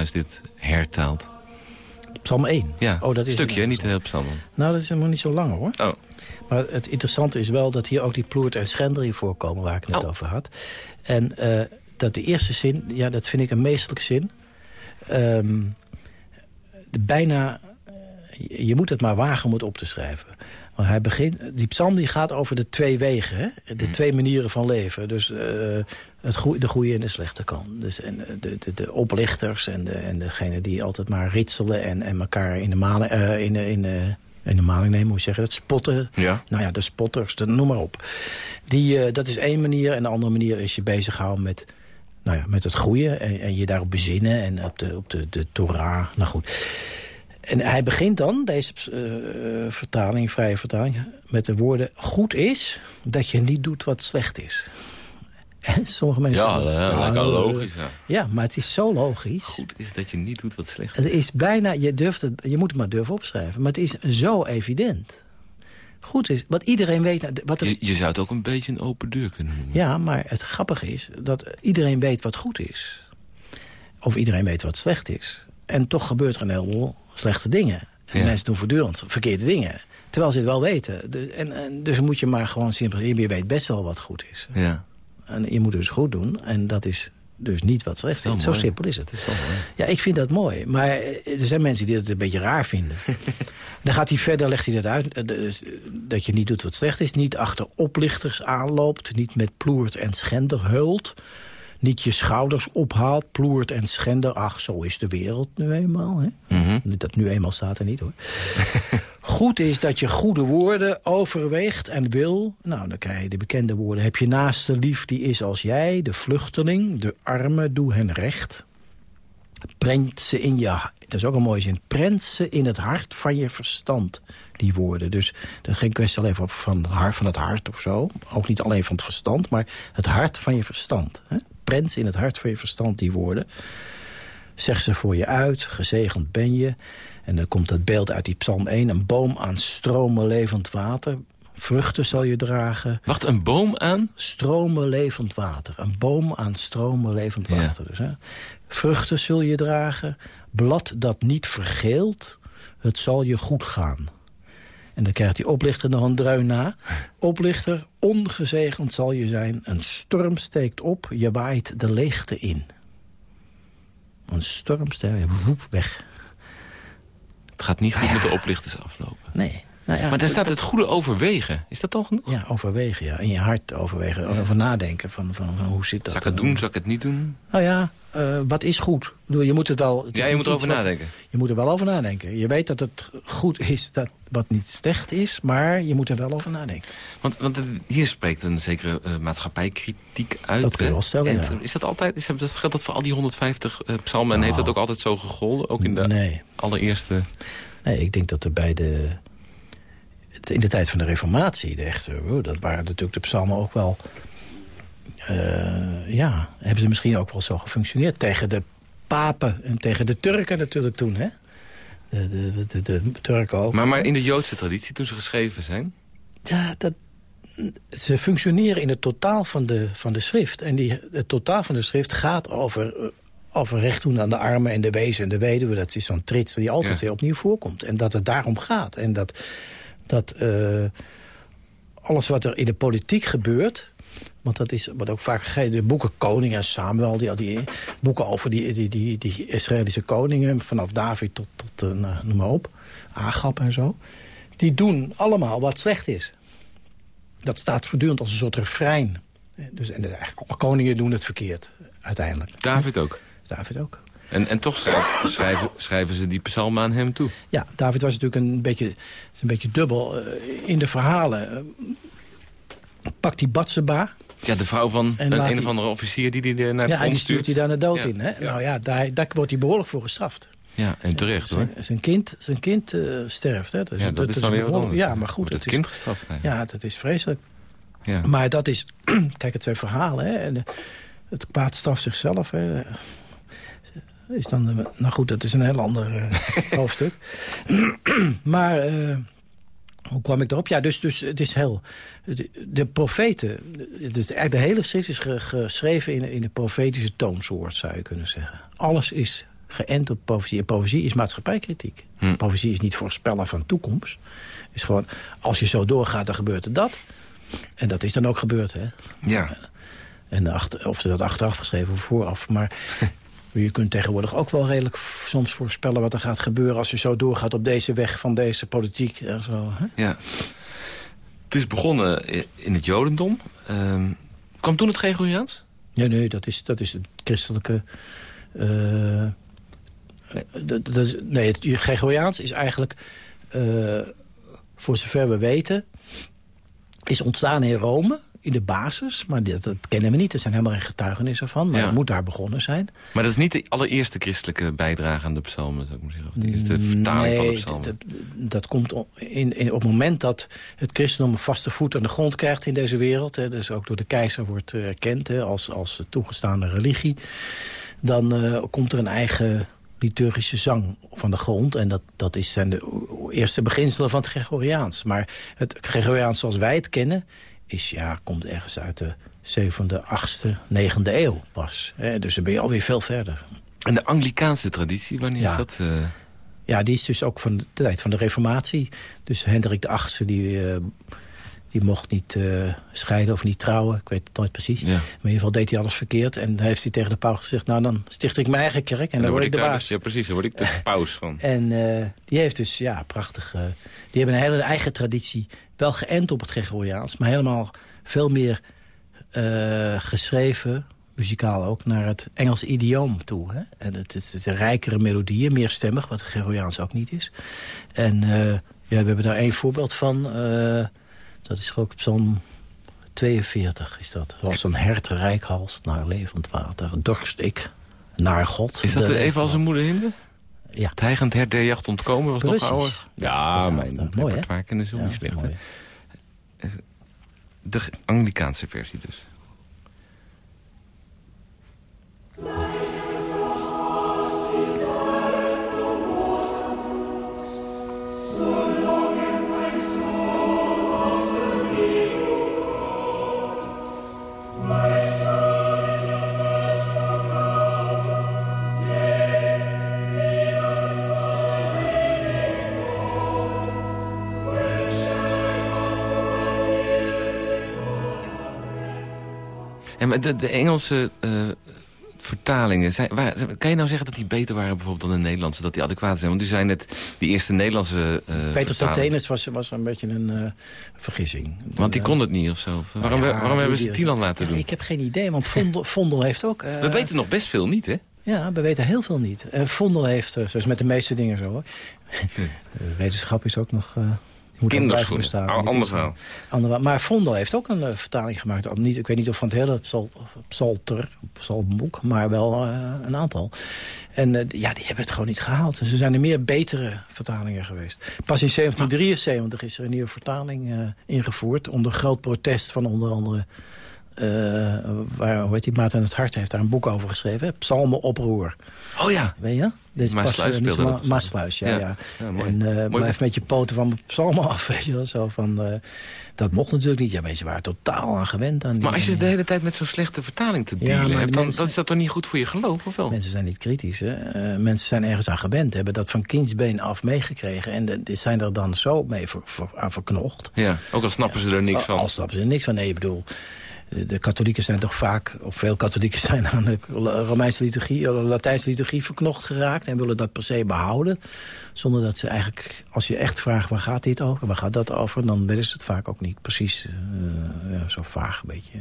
Oosterhuis dit hertaald? Psalm 1? Ja, oh, dat is stukje, niet de hele psalm. Nou, dat is helemaal niet zo lang hoor. Oh. Maar het interessante is wel dat hier ook die ploert en schender voorkomen... waar ik net oh. over had. En uh, dat de eerste zin, ja, dat vind ik een meestelijke zin. Um, de bijna, je moet het maar wagen om het op te schrijven. Maar hij begint, die psalm die gaat over de twee wegen, hè? de twee manieren van leven. Dus uh, het goeie, de goede en de slechte kant. Dus, en de, de, de oplichters en, de, en degene die altijd maar ritselen en, en elkaar in de, malen, uh, in, de, in, de, in de maling nemen, hoe zeg je dat? Spotten. Ja. Nou ja, de spotters, de, noem maar op. Die, dat is één manier. En de andere manier is je bezighouden met, nou ja, met het goede. En, en je daarop bezinnen en op de, op de, de Torah. Nou goed. En hij begint dan, deze uh, vertaling, vrije vertaling, met de woorden... goed is dat je niet doet wat slecht is. En sommige mensen... Ja, ja lekker logisch. Ja. ja, maar het is zo logisch. Goed is dat je niet doet wat slecht is. Het is bijna, je, durft het, je moet het maar durven opschrijven. Maar het is zo evident. Goed is, wat iedereen weet... Wat er... je, je zou het ook een beetje een open deur kunnen noemen. Ja, maar het grappige is dat iedereen weet wat goed is. Of iedereen weet wat slecht is. En toch gebeurt er een heleboel slechte dingen. En ja. mensen doen voortdurend verkeerde dingen. Terwijl ze het wel weten. De, en, en, dus moet je maar gewoon simpel... Je weet best wel wat goed is. Ja. En je moet dus goed doen. En dat is dus niet wat slecht is. Zo simpel is het. Is ja, ik vind dat mooi. Maar er zijn mensen die het een beetje raar vinden. (laughs) Dan gaat hij verder, legt hij dat uit. Dat je niet doet wat slecht is. Niet achter oplichters aanloopt. Niet met ploert en schender heult niet je schouders ophaalt, ploert en schender. Ach, zo is de wereld nu eenmaal. Hè? Mm -hmm. Dat nu eenmaal staat er niet, hoor. (laughs) Goed is dat je goede woorden overweegt en wil. Nou, dan krijg je de bekende woorden. Heb je naaste lief, die is als jij, de vluchteling. De armen, doe hen recht. Prent ze in je... Dat is ook een mooie zin. Prent ze in het hart van je verstand, die woorden. Dus dat is geen kwestie alleen van het hart, van het hart of zo. Ook niet alleen van het verstand, maar het hart van je verstand. Hè? Prent in het hart van je verstand die woorden. Zeg ze voor je uit, gezegend ben je. En dan komt dat beeld uit die psalm 1. Een boom aan stromen levend water. Vruchten zal je dragen. Wacht, een boom aan? Stromen levend water. Een boom aan stromen levend water. Dus, hè. Vruchten zul je dragen. Blad dat niet vergeelt. Het zal je goed gaan. En dan krijgt die oplichter nog een dreun na. Oplichter, ongezegend zal je zijn. Een storm steekt op, je waait de leegte in. Een storm steekt, woep, weg. Het gaat niet goed met de oplichters aflopen. Nee. Nou ja, maar daar staat het goede overwegen. Is dat dan genoeg? Ja, overwegen, ja. In je hart overwegen. Over nadenken van, van, van hoe zit dat. Zal ik het doen, zal ik het niet doen? Nou ja, uh, wat is goed? Je moet het wel... Het ja, je moet erover nadenken. je moet er wel over nadenken. Je weet dat het goed is dat wat niet slecht is, maar je moet er wel over nadenken. Want, want hier spreekt een zekere uh, maatschappijkritiek uit. Dat kun je wel stellen, en, Is dat altijd, is dat, geldt dat voor al die 150 uh, psalmen? Nou, en heeft dat ook altijd zo gegolden? Ook in de nee. allereerste... Nee, ik denk dat er bij de in de tijd van de reformatie, de echte, oh, dat waren natuurlijk de psalmen ook wel... Uh, ja, hebben ze misschien ook wel zo gefunctioneerd. Tegen de papen en tegen de Turken natuurlijk toen, hè? De, de, de, de Turken ook. Maar, maar in de Joodse traditie, toen ze geschreven zijn? Ja, dat, ze functioneren in het totaal van de, van de schrift. En die, het totaal van de schrift gaat over, over recht doen aan de armen en de wezen en de weduwe. Dat is zo'n trits die altijd weer opnieuw voorkomt. En dat het daarom gaat. En dat dat uh, alles wat er in de politiek gebeurt... want dat is wat ook vaak gegeven, de boeken Koning en Samuel... die, die boeken over die, die, die, die Israëlische koningen... vanaf David tot, tot uh, noem maar op, Agap en zo... die doen allemaal wat slecht is. Dat staat voortdurend als een soort refrein. Dus, en de, alle koningen doen het verkeerd, uiteindelijk. David ook? David ook. En, en toch schrijven, schrijven, schrijven, ze die psalmen aan hem toe. Ja, David was natuurlijk een beetje, een beetje dubbel. Uh, in de verhalen pakt hij Batseba. Ja, de vrouw van een, een of andere officier die hij naar het Ja, en die stuurt hij daar naar dood ja. in. Hè? Ja. Nou ja, daar, daar wordt hij behoorlijk voor gestraft. Ja, en terecht hoor. Zijn kind, zijn kind uh, sterft. Hè? Dus ja, dat, dat is dan weer wat anders. Ja, maar goed. het kind gestraft eigenlijk. Ja, dat is vreselijk. Ja. Maar dat is... (clears throat) kijk, het zijn verhalen. Hè? En het kwaad straft zichzelf. Hè? Is dan, nou goed, dat is een heel ander uh, (laughs) hoofdstuk. (clears throat) maar uh, hoe kwam ik erop? Ja, dus, dus het is heel... De, de profeten, het is eigenlijk de hele schrift is geschreven in, in de profetische toonsoort, zou je kunnen zeggen. Alles is geënt op profetie. En profetie is maatschappijkritiek. Hm. Profetie is niet voorspellen van toekomst. is gewoon, als je zo doorgaat, dan gebeurt er dat. En dat is dan ook gebeurd, hè? Ja. En achter, of ze dat achteraf geschreven of vooraf. Maar (laughs) je kunt tegenwoordig ook wel redelijk soms voorspellen wat er gaat gebeuren... als je zo doorgaat op deze weg van deze politiek. En zo, hè? Ja. Het is begonnen in het Jodendom. Uh, kwam toen het Gregoriaans? Nee, nee, dat is, dat is het christelijke... Uh, dat, dat is, nee, het Gregoriaans is eigenlijk, uh, voor zover we weten... is ontstaan in Rome in de basis, maar dat, dat, kennen we niet. Er zijn helemaal geen getuigenissen van, maar ja. het moet daar begonnen zijn. Maar dat is niet de allereerste christelijke bijdrage aan de psalmen, zou ik maar zeggen. Of de eerste vertaling nee, van de psalmen. Dat, dat komt in, in, op het moment dat het christendom een vaste voet aan de grond krijgt in deze wereld. Hè, dus ook door de keizer wordt erkend hè, als, als toegestaande religie. Dan uh, komt er een eigen liturgische zang van de grond. En dat, dat is, zijn de eerste beginselen van het Gregoriaans. Maar het Gregoriaans zoals wij het kennen is, ja, komt ergens uit de 7e, 8e, 9e eeuw pas. dus dan ben je alweer veel verder. En de Anglikaanse traditie, wanneer ja. is dat? Uh... Ja, die is dus ook van de tijd van de reformatie. Dus Hendrik de VIII, die, uh, die mocht niet uh, scheiden of niet trouwen. Ik weet het nooit precies. Ja. Maar in ieder geval deed hij alles verkeerd. En dan heeft hij tegen de paus gezegd... nou, dan sticht ik mijn eigen kerk en, en dan, dan word ik de baas. Ja, precies, dan word ik de (laughs) paus van. En die heeft dus, ja, prachtig... die hebben een hele eigen traditie wel geënt op het Gregoriaans, maar helemaal veel meer uh, geschreven, muzikaal ook, naar het Engelse idioom toe. Hè? En het is, het een rijkere melodieën, meer stemmig, wat het Gregoriaans ook niet is. En uh, ja, we hebben daar één voorbeeld van. Uh, dat is ook Psalm 42 is dat. Zoals een hert rijkhals naar levend water, dorst ik naar God. Is dat even als een moederhinde? Ja. Het heigend hert der jacht ontkomen was Precies. nog ouder. Ja, ja mijn repertoire kennen ze niet slecht. mooi. De Anglikaanse versie dus. Maar de, de Engelse uh, vertalingen, zijn, waar, kan je nou zeggen dat die beter waren bijvoorbeeld dan de Nederlandse? Dat die adequaat zijn? Want u zei net, die eerste Nederlandse uh, Peter Satenus was, was een beetje een uh, vergissing. Want die kon het niet of zo? Waarom, ja, waarom hebben ze laten doen? Ik heb geen idee, want Vondel, Vondel heeft ook... we weten nog best veel niet, hè? Ja, we weten heel veel niet. Vondel heeft, zoals met de meeste dingen zo... Hoor. (laughs) wetenschap is ook nog Kinderschoenen, anders wel. Maar Vondel heeft ook een uh, vertaling gemaakt. Niet, ik weet niet of van het hele psal, psalter, psalmboek, maar wel uh, een aantal. En uh, ja, die hebben het gewoon niet gehaald. Dus er zijn er meer betere vertalingen geweest. Pas in 1773 is er een nieuwe vertaling ingevoerd... onder groot protest van onder andere uh, waar, hoe heet die, Maarten het Hart heeft daar een boek over geschreven. Psalmenoproer. Oh ja. Weet je? Dit Maasluis pas, uh, Maasluis, ja. ja. ja. ja en uh, blijf met je poten van psalmen (laughs) af. Weet je wel, zo van, uh, dat mocht natuurlijk niet. Ja, mensen waren totaal aan gewend. Aan die, maar als je de hele tijd met zo'n slechte vertaling te dealen ja, hebt... dan mensen, is dat toch niet goed voor je geloof, of wel? Mensen zijn niet kritisch. Hè? mensen zijn ergens aan gewend. Hebben dat van kindsbeen af meegekregen. En die zijn er dan zo mee ver, aan verknocht. Ja, ook al snappen ze er niks van. Al snappen ze er niks van. Nee, ik bedoel de katholieken zijn toch vaak, of veel katholieken (laughs) zijn aan de Romeinse liturgie, de Latijnse liturgie verknocht geraakt en willen dat per se behouden. Zonder dat ze eigenlijk, als je echt vraagt waar gaat dit over, waar gaat dat over, dan willen ze het vaak ook niet. Precies uh, ja, zo vaag een beetje.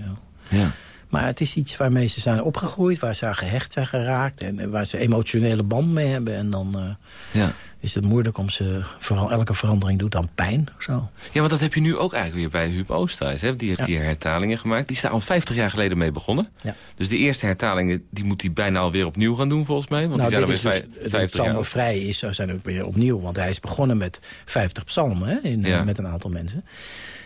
Ja. Maar het is iets waarmee ze zijn opgegroeid, waar ze aan gehecht zijn geraakt... en waar ze emotionele band mee hebben. En dan uh, ja. is het moeilijk om ze... Vooral elke verandering doet dan pijn. Zo. Ja, want dat heb je nu ook eigenlijk weer bij Huub Oosterhuis. Hè? Die heeft die hertalingen gemaakt. Die is daar al 50 jaar geleden mee begonnen. Ja. Dus de eerste hertalingen die moet hij bijna alweer opnieuw gaan doen volgens mij. Want nou, die zijn alweer dus, 50 jaar. Het vrij is, zijn ook weer opnieuw. Want hij is begonnen met 50 psalmen hè, in, ja. met een aantal mensen.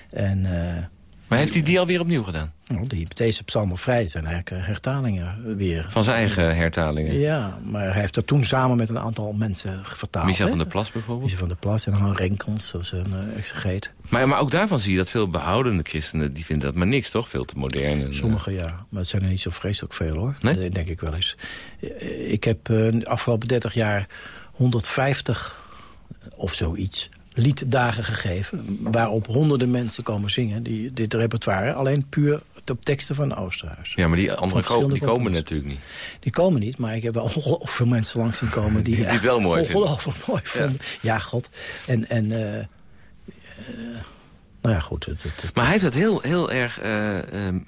En... Uh, maar heeft hij die alweer opnieuw gedaan? Nou, de hypothese psalmenvrij zijn eigenlijk eh, hertalingen weer. Van zijn eigen hertalingen? Ja, maar hij heeft dat toen samen met een aantal mensen vertaald. Michel van der Plas bijvoorbeeld? Michel van der Plas en Han Renkels, zoals een uh, exegeet. Maar, maar ook daarvan zie je dat veel behoudende christenen... die vinden dat maar niks, toch? Veel te modern. En, Sommigen ja, maar het zijn er niet zo vreselijk veel, hoor. Nee? Dat denk ik wel eens. Ik heb uh, de afgelopen 30 jaar 150 of zoiets lieddagen gegeven... waarop honderden mensen komen zingen, die, dit repertoire. Alleen puur op teksten van Oosterhuis. Ja, maar die andere ko die komen natuurlijk niet. Die komen niet, maar ik heb wel (laughs) ongelooflijk veel mensen langs zien komen... die, (laughs) die het wel mooi ongelooflijk mooi vonden. Ja, god. En... en uh, uh, nou ja, goed. Het, het, maar hij heeft dat heel, heel erg... Uh, um,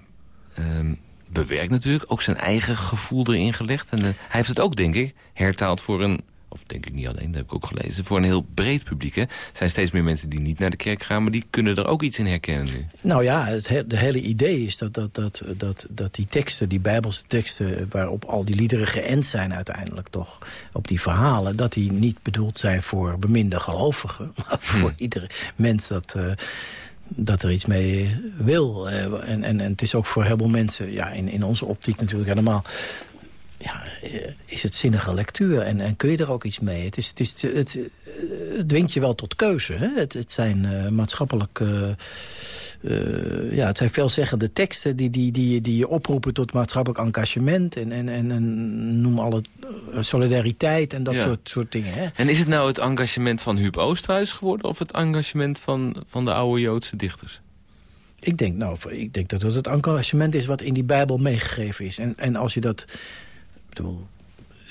um, bewerkt natuurlijk. Ook zijn eigen gevoel erin gelegd. En hij heeft het ook, denk ik, hertaald voor een of denk ik niet alleen, dat heb ik ook gelezen... voor een heel breed publiek. Hè? Er zijn steeds meer mensen die niet naar de kerk gaan... maar die kunnen er ook iets in herkennen nu. Nou ja, het de hele idee is dat, dat, dat, dat, dat die teksten, die bijbelse teksten... waarop al die liederen geënt zijn uiteindelijk toch... op die verhalen, dat die niet bedoeld zijn voor beminde gelovigen... (laughs) maar voor hmm. iedere mens dat... Uh, dat er iets mee wil. Uh, en, en, en het is ook voor heel veel mensen, ja, in, in onze optiek natuurlijk helemaal ja, eh, is het zinnige lectuur en, en kun je er ook iets mee? Het, is, het, is, het, het dwingt je wel tot keuze. Hè? Het, het zijn uh, maatschappelijk... Uh, uh, ja, het zijn veelzeggende teksten die, die, die, die je oproepen tot maatschappelijk engagement... en, en, en, en noem alle solidariteit en dat soort, soort dingen. Hè? En is het nou het engagement van Huub Oosterhuis geworden... of het engagement van, van de oude Joodse dichters? Ik denk, nou, ik denk dat het het engagement is wat in die Bijbel meegegeven is. En, en als je dat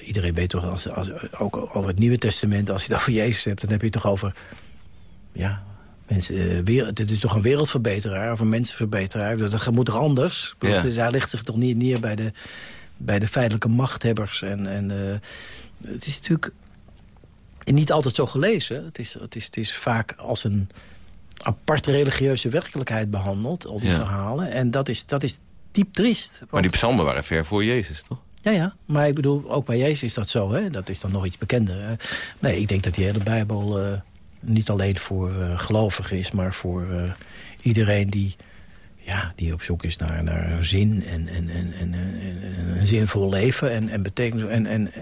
iedereen weet toch, als, als, ook over het Nieuwe Testament... als je het over Jezus hebt, dan heb je het toch over... ja, mensen, uh, wereld, het is toch een wereldverbeteraar of een mensenverbeteraar. Dat, dat moet toch anders? Ja. Het is, hij ligt zich toch niet neer bij de, bij de feitelijke machthebbers. En, en uh, het is natuurlijk niet altijd zo gelezen. Het is, het is, het is vaak als een aparte religieuze werkelijkheid behandeld, al die verhalen. En dat is, dat is diep triest. Maar die psalmen waren ver voor Jezus, toch? Ja, ja, maar ik bedoel, ook bij Jezus is dat zo. Hè? Dat is dan nog iets bekender. Nee, ik denk dat die hele Bijbel uh, niet alleen voor uh, gelovigen is... maar voor uh, iedereen die, ja, die op zoek is naar, naar zin en, en, en, en een zinvol leven en, en betekenis. En, en,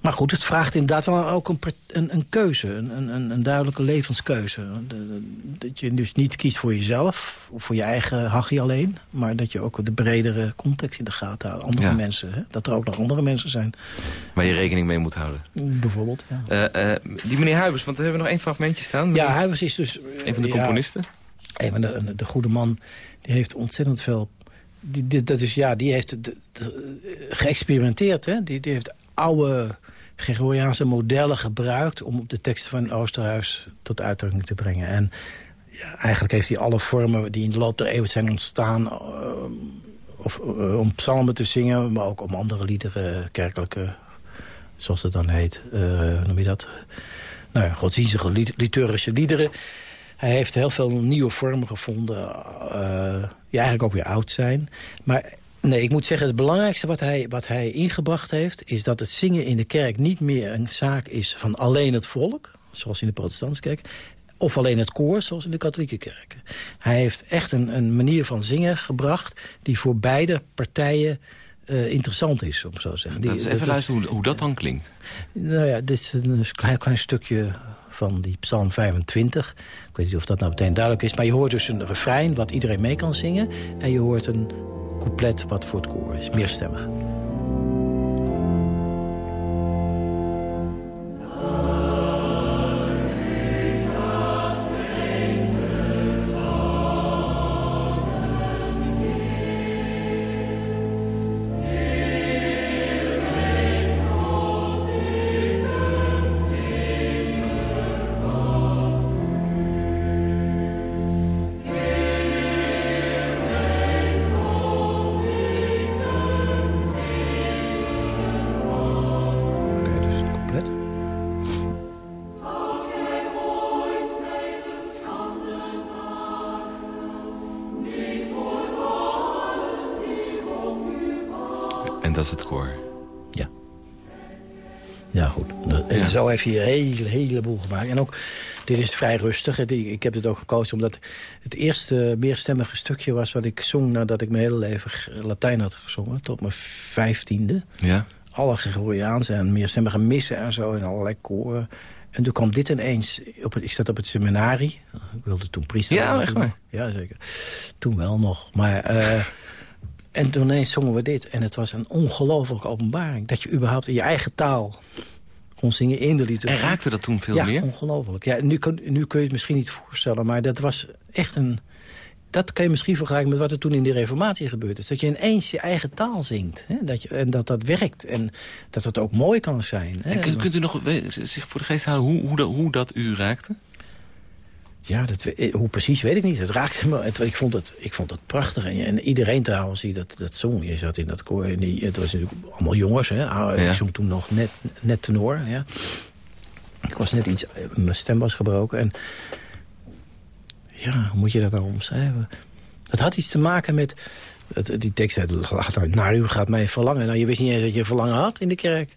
maar goed, het vraagt inderdaad wel ook een, een, een keuze, een, een, een, duidelijke levenskeuze. Dat je dus niet kiest voor jezelf, of voor je eigen hachje alleen... maar dat je ook de bredere context in de gaten houdt. Andere mensen, hè? dat er ook nog andere mensen zijn. Waar je rekening mee moet houden. Bijvoorbeeld, ja. Uh, uh, die meneer Huibers, want we hebben nog één fragmentje staan. Ja, Huibers is dus... een van de componisten. Een van de, de goede man, die heeft ontzettend veel die, dat is, ja, die heeft geëxperimenteerd. Hè? Die, die heeft oude Gregoriaanse modellen gebruikt... om op de teksten van Oosterhuis tot uitdrukking te brengen. En ja, eigenlijk heeft hij alle vormen die in de loop der eeuwen zijn ontstaan... Uh, of, uh, om psalmen te zingen, maar ook om andere liederen, kerkelijke, zoals het dan heet, uh, noem je dat? Nou ja, godsdienstige liturgische liederen. Hij heeft heel veel nieuwe vormen gevonden, die eigenlijk ook weer oud zijn. Maar Nee, ik moet zeggen, het belangrijkste wat hij, wat hij ingebracht heeft... is dat het zingen in de kerk niet meer een zaak is van alleen het volk... zoals in de protestantse kerk... of alleen het koor, zoals in de katholieke kerk. Hij heeft echt een, een manier van zingen gebracht... die voor beide partijen uh, interessant is, om zo te zeggen. Die, even luisteren hoe, hoe, dat dan klinkt. Nou ja, dit is een klein, klein stukje van die psalm 25. Ik weet niet of dat nou meteen duidelijk is. Maar je hoort dus een refrein wat iedereen mee kan zingen. En je hoort een couplet wat voor het koor is, meerstemmig. Zo heeft hij een hele, heleboel gemaakt. En ook, dit is vrij rustig. Ik heb het ook gekozen omdat het eerste meerstemmige stukje was... wat ik zong nadat ik mijn hele leven Latijn had gezongen. Tot mijn vijftiende. Ja. Alle Gregoriaanse en meerstemmige missen en zo. En allerlei koren. En toen kwam dit ineens, op het, ik zat op het seminarie. Ik wilde toen priester Ja, echt waar? Ja, zeker. Toen wel nog. Maar... Uh, (laughs) en toen ineens zongen we dit. En het was een ongelofelijke openbaring. Dat je überhaupt in je eigen taal kon zingen in de liturgie. En raakte dat toen veel ja, meer? Ja, ongelooflijk. Ja, nu, kun, nu kun je het misschien niet voorstellen, maar dat was echt een... Dat kan je misschien vergelijken met wat er toen in de reformatie gebeurd is. Dat je ineens je eigen taal zingt. Hè? Dat je, en dat dat werkt. En dat het ook mooi kan zijn. Hè? En kunt, kunt, u nog zich voor de geest halen hoe, hoe, dat, hoe dat u raakte? Ja, dat, eh, hoe precies weet ik niet. Het raakte me. Het, ik, vond het, ik vond het prachtig. En, en, iedereen trouwens die dat, dat zong. Je zat in dat koor. En die, het was natuurlijk allemaal jongens. Hè. Ah, ik zong toen nog net, net tenor. Ja. Ik was net iets... Mijn stem was gebroken. En ja, hoe moet je dat nou omschrijven? Het had iets te maken met... Het, die tekst uit, naar u gaat mij verlangen. Nou, je wist niet eens dat je verlangen had in de kerk.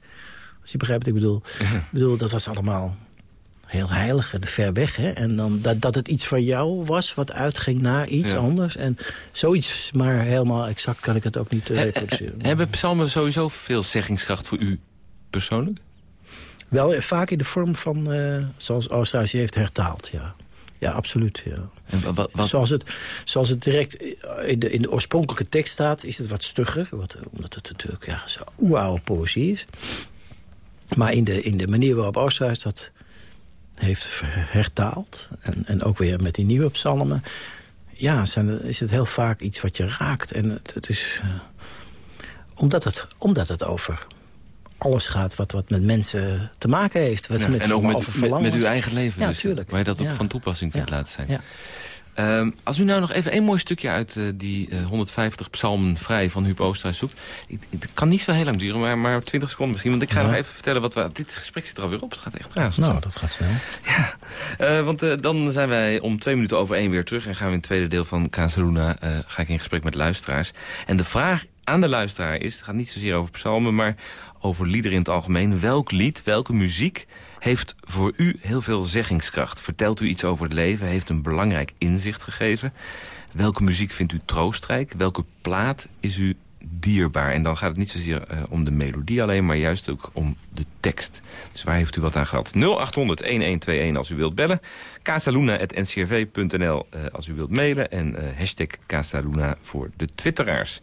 Als je begrijpt wat ik bedoel. Ik bedoel, dat was allemaal heel heilig en ver weg. Hè? En dan dat, dat het iets van jou was wat uitging naar iets anders. En zoiets, maar helemaal exact kan ik het ook niet uh, reproduceren. hebben psalmen sowieso veel zeggingskracht voor u persoonlijk? Wel, eh, vaak in de vorm van, uh, zoals Oosterhuis heeft hertaald, ja. Ja, absoluut, ja. En wat, wat... Zoals, het, zoals het direct in de, in de oorspronkelijke tekst staat... is het wat stugger, wat, omdat het natuurlijk ja, zo oeroude poëzie is. Maar in de, in de manier waarop Oosterhuis dat heeft hertaald. En, en ook weer met die nieuwe psalmen. Ja, zijn, is het heel vaak iets wat je raakt. En het, is... Uh, omdat, het, omdat het over alles gaat wat, wat met mensen te maken heeft. Wat met, en ook met, met, met, uw eigen leven. Ja, dus. Waar je dat ook van toepassing kunt laten zijn. Um, als u nou nog even een mooi stukje uit uh, die uh, 150 psalmen vrij van Huub Oosterhuis zoekt. Het kan niet zo heel lang duren, maar, maar 20 seconden misschien. Want ik ga ja. nog even vertellen wat we... Dit gesprek zit er alweer op. Het gaat echt raar. Nou, dat gaat snel. Ja, uh, want dan zijn wij om twee minuten over één weer terug. En gaan we in het tweede deel van Casaluna ga ik in gesprek met luisteraars. En de vraag aan de luisteraar is... Het gaat niet zozeer over psalmen, maar over liederen in het algemeen. Welk lied, welke muziek heeft voor u heel veel zeggingskracht. Vertelt u iets over het leven, heeft een belangrijk inzicht gegeven. Welke muziek vindt u troostrijk? Welke plaat is u dierbaar? En dan gaat het niet zozeer uh, om de melodie alleen, maar juist ook om de tekst. Dus waar heeft u wat aan gehad? 0800-1121 als u wilt bellen. casaluna.ncrv.nl uh, als u wilt mailen. En uh, hashtag Casaluna voor de twitteraars.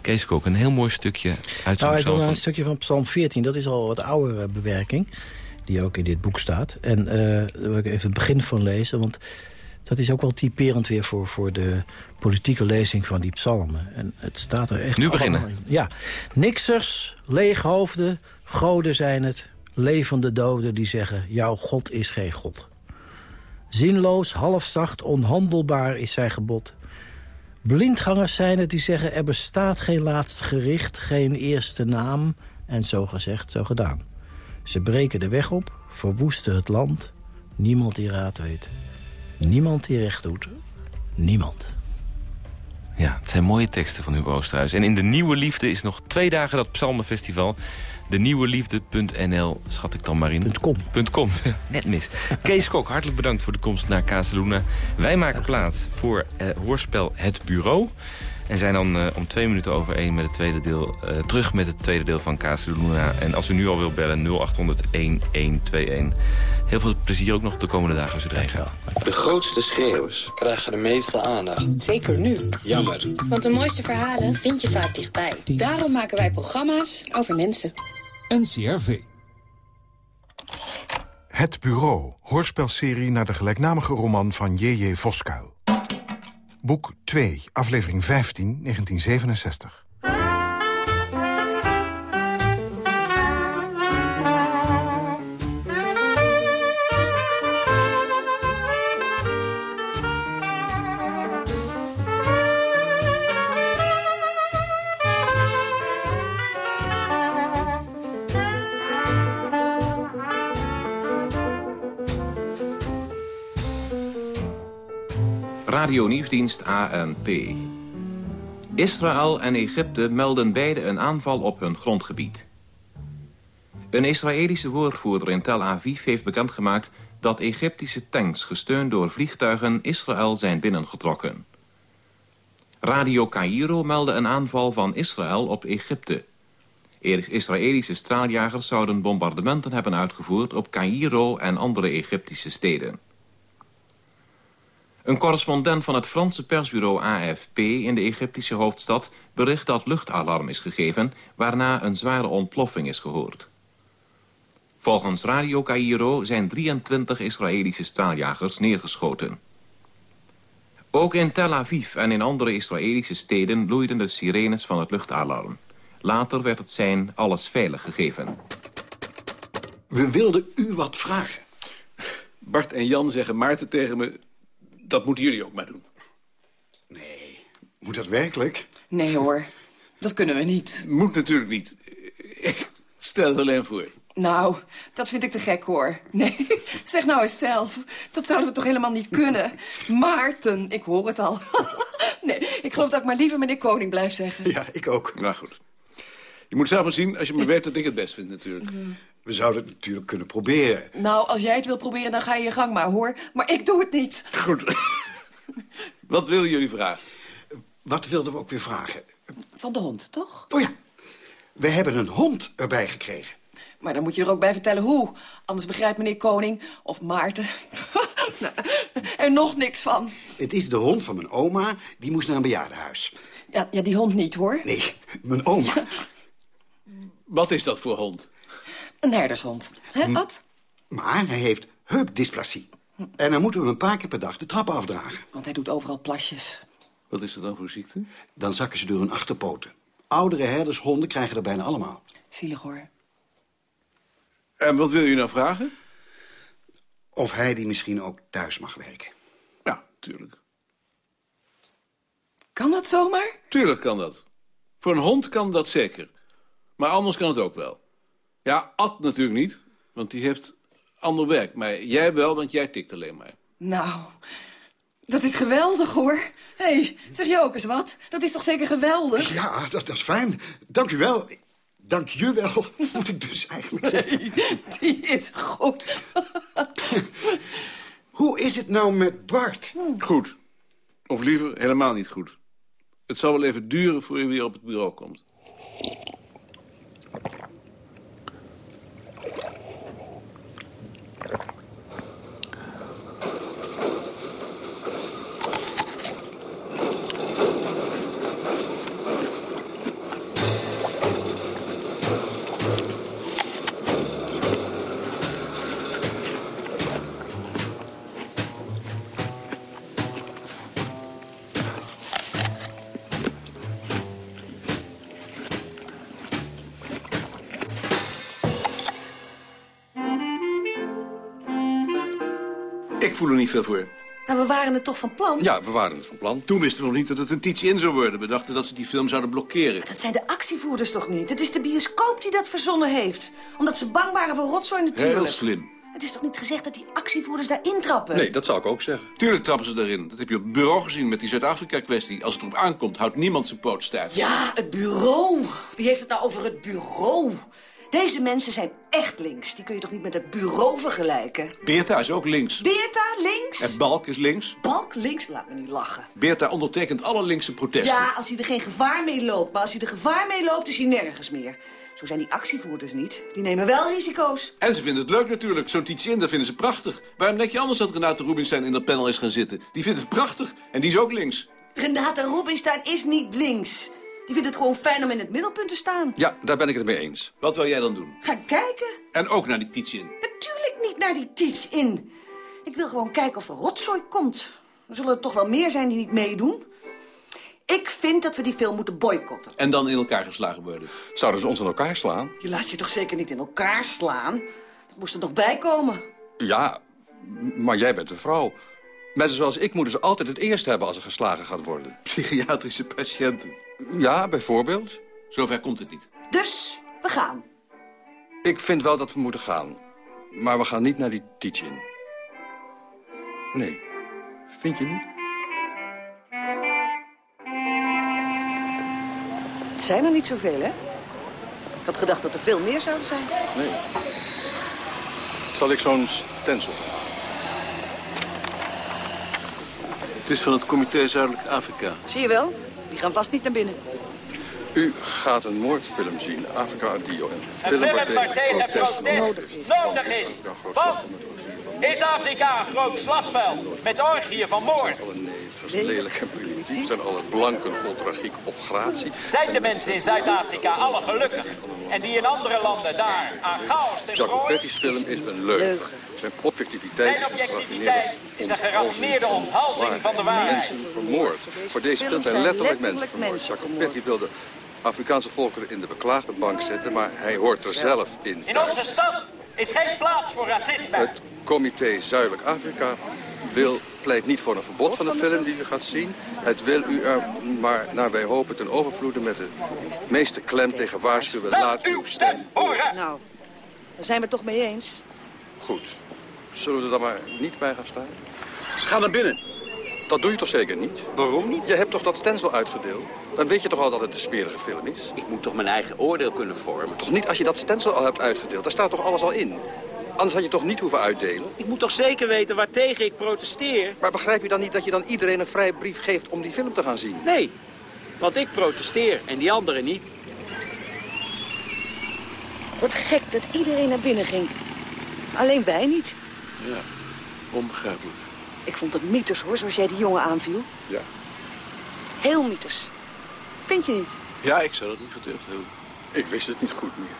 Kees Kok, een heel mooi stukje uit zo'n nou, psalm. Een stukje van psalm 14, dat is al wat oudere bewerking die ook in dit boek staat. En uh, daar wil ik even het begin van lezen, want dat is ook wel typerend weer voor, voor de politieke lezing van die psalmen. En het staat er echt... Nu beginnen. Ja. Niksers, leeghoofden, goden zijn het, levende doden die zeggen... jouw God is geen God. Zinloos, halfzacht, onhandelbaar is zijn gebod. Blindgangers zijn het die zeggen... er bestaat geen laatst gericht, geen eerste naam... en zo gezegd, zo gedaan. Ze breken de weg op, verwoesten het land. Niemand die raad weet. Niemand die recht doet. Niemand. Ja, het zijn mooie teksten van Hugo Oosterhuis. En in De Nieuwe Liefde is nog twee dagen dat Psalmenfestival. De nieuweliefde.nl, schat ik dan maar in. .com. .com, (laughs) net mis. Kees Kok, hartelijk bedankt voor de komst naar Casaluna. Wij maken plaats voor eh, hoorspel Het Bureau. En zijn dan uh, om twee minuten over één met het tweede deel, uh, terug met het tweede deel van Casaluna. En als u nu al wilt bellen, 0800 1121. Heel veel plezier ook nog de komende dagen als u erheen gaat. De grootste schreeuwers krijgen de meeste aandacht. Zeker nu. Jammer. Want de mooiste verhalen vind je vaak dichtbij. Daarom maken wij programma's over mensen. NCRV. Het Bureau, hoorspelserie naar de gelijknamige roman van J.J. Voskuil. Boek 2, aflevering 15, 1967. Radio Nieuwsdienst ANP. Israël en Egypte melden beide een aanval op hun grondgebied. Een Israëlische woordvoerder in Tel Aviv heeft bekendgemaakt... dat Egyptische tanks gesteund door vliegtuigen Israël zijn binnengetrokken. Radio Cairo meldde een aanval van Israël op Egypte. Israëlische straaljagers zouden bombardementen hebben uitgevoerd... op Cairo en andere Egyptische steden. Een correspondent van het Franse persbureau AFP in de Egyptische hoofdstad bericht dat luchtalarm is gegeven, waarna een zware ontploffing is gehoord. Volgens Radio Cairo zijn 23 Israëlische straaljagers neergeschoten. Ook in Tel Aviv en in andere Israëlische steden loeiden de sirenes van het luchtalarm. Later werd het zijn alles veilig gegeven. We wilden u wat vragen. Bart en Jan zeggen Maarten tegen me dat moeten jullie ook maar doen. Nee, moet dat werkelijk? Nee hoor, dat kunnen we niet. Moet natuurlijk niet. Ik stel het alleen voor. Nou, dat vind ik te gek hoor. Nee, zeg nou eens zelf. Dat zouden we toch helemaal niet kunnen. Maarten, ik hoor het al. (laughs) Nee, ik geloof dat ik maar liever meneer Koning blijf zeggen. Ja, ik ook. Nou goed. Je moet zelf maar zien als je me weet dat ik het best vind natuurlijk. We zouden het natuurlijk kunnen proberen. Nou, als jij het wil proberen, dan ga je je gang maar, hoor. Maar ik doe het niet. Goed. (laughs) Wat willen jullie vragen? Wat wilden we ook weer vragen? Van de hond, toch? Oh ja, we hebben een hond erbij gekregen. Maar dan moet je er ook bij vertellen hoe. Anders begrijpt meneer Koning of Maarten (laughs) er nog niks van. Het is de hond van mijn oma, die moest naar een bejaardenhuis. Ja, ja die hond niet, hoor. Nee, mijn oma. Wat is dat voor hond? Een herdershond. Hè, Ad? Maar hij heeft heupdysplasie. En dan moeten we een paar keer per dag de trappen afdragen. Want hij doet overal plasjes. Wat is dat dan voor ziekte? Dan zakken ze door hun achterpoten. Oudere herdershonden krijgen er bijna allemaal. Zielig hoor. En wat wil je nou vragen? Of hij die misschien ook thuis mag werken. Ja, tuurlijk. Kan dat zomaar? Tuurlijk kan dat. Voor een hond kan dat zeker. Maar anders kan het ook wel. Ja, Ad natuurlijk niet, want die heeft ander werk. Maar jij wel, want jij tikt alleen maar. Nou, dat is geweldig, hoor. Hé, hey, zeg je ook eens wat? Dat is toch zeker geweldig? Ja, dat, dat is fijn. Dank u wel. Dank je wel, (laughs) moet ik dus eigenlijk zeggen. Nee, die is goed. (laughs) Hoe is het nou met Bart? Goed. Of liever, helemaal niet goed. Het zal wel even duren voor je weer op het bureau komt. Maar we waren het toch van plan? Ja, we waren het van plan. Toen wisten we nog niet dat het een teach-in zou worden. We dachten dat ze die film zouden blokkeren. Dat zijn de actievoerders toch niet? Het is de bioscoop die dat verzonnen heeft. Omdat ze bang waren voor rotzooi natuurlijk. Heel slim. Het is toch niet gezegd dat die actievoerders daar intrappen? Nee, dat zou ik ook zeggen. Tuurlijk trappen ze daarin. Dat heb je op het bureau gezien met die Zuid-Afrika-kwestie. Als het erop aankomt, houdt niemand zijn poot stijf. Ja, het bureau. Wie heeft het nou over het bureau? Deze mensen zijn echt links. Die kun je toch niet met het bureau vergelijken? Beerta is ook links. Beerta, links? En Balk is links. Balk, links? Laat me niet lachen. Beerta ondertekent alle linkse protesten. Ja, als hij er geen gevaar mee loopt. Maar als hij er gevaar mee loopt, is hij nergens meer. Zo zijn die actievoerders niet. Die nemen wel risico's. En ze vinden het leuk natuurlijk. Zo'n teach-in, dat vinden ze prachtig. Waarom denk je anders dat Renate Rubinstein in dat panel is gaan zitten? Die vindt het prachtig. En die is ook links. Renate Rubinstein is niet links. Die vindt het gewoon fijn om in het middelpunt te staan. Ja, daar ben ik het mee eens. Wat wil jij dan doen? Ga kijken. En ook naar die teach-in. Natuurlijk niet naar die teach in. Ik wil gewoon kijken of er rotzooi komt. Er zullen er toch wel meer zijn die niet meedoen. Ik vind dat we die film moeten boycotten. En dan in elkaar geslagen worden. Zouden ze ons in elkaar slaan? Je laat je toch zeker niet in elkaar slaan? Dat moest er nog bij komen. Ja, maar jij bent een vrouw. Mensen zoals ik moeten ze altijd het eerst hebben als er geslagen gaat worden. Psychiatrische patiënten. Ja, bijvoorbeeld. Zover komt het niet. Dus, we gaan. Ik vind wel dat we moeten gaan. Maar we gaan niet naar die teach-in. Nee. Vind je niet? Het zijn er niet zoveel, hè? Ik had gedacht dat er veel meer zouden zijn. Nee. Zal ik zo'n stencil? Het is van het Comité Zuidelijk Afrika. Zie je wel? Die gaan vast niet naar binnen. U gaat een moordfilm zien, Afrika Adio. Een film waar tegen protest protest nodig is. Want is Afrika een groot slagveld met orgieën van moord? Lelijk en primitief zijn alle blanken vol tragiek of gratie. Zijn de mensen in Zuid-Afrika alle gelukkig? En die in andere landen daar aan chaos ten Jacques? Petty's film is een leugen. Zijn objectiviteit Zijn is een objectiviteit is een geraffineerde onthalsing van de waarheid. Mensen vermoord. Voor deze film zijn letterlijk mensen vermoord. Jacques Petty wilde Afrikaanse volkeren in de beklaagde bank zetten, maar hij hoort er zelf in. In onze stad is geen plaats voor racisme. Het comité Zuidelijk Afrika wil, pleit niet voor een verbod van de film die u gaat zien. Het wil u er maar naar wij hopen ten overvloede met de meeste klem tegen waarschuwen. Laat uw stem horen. Nou, daar zijn we het toch mee eens. Goed. Zullen we er dan maar niet bij gaan staan? Ze gaan naar binnen. Dat doe je toch zeker niet? Waarom niet? Je hebt toch dat stencil uitgedeeld? Dan weet je toch al dat het een smerige film is? Ik moet toch mijn eigen oordeel kunnen vormen? Toch niet als je dat stencil al hebt uitgedeeld? Daar staat toch alles al in? Anders had je toch niet hoeven uitdelen? Ik moet toch zeker weten waartegen ik protesteer? Maar begrijp je dan niet dat je dan iedereen een vrije brief geeft om die film te gaan zien? Nee, want ik protesteer en die anderen niet. Wat gek dat iedereen naar binnen ging. Alleen wij niet. Ja, onbegrijpelijk. Ik vond het mythes, hoor, zoals jij die jongen aanviel. Ja. Heel mythes. Vind je niet? Ja, ik zou dat niet gedurfd hebben. Ik wist het niet goed meer.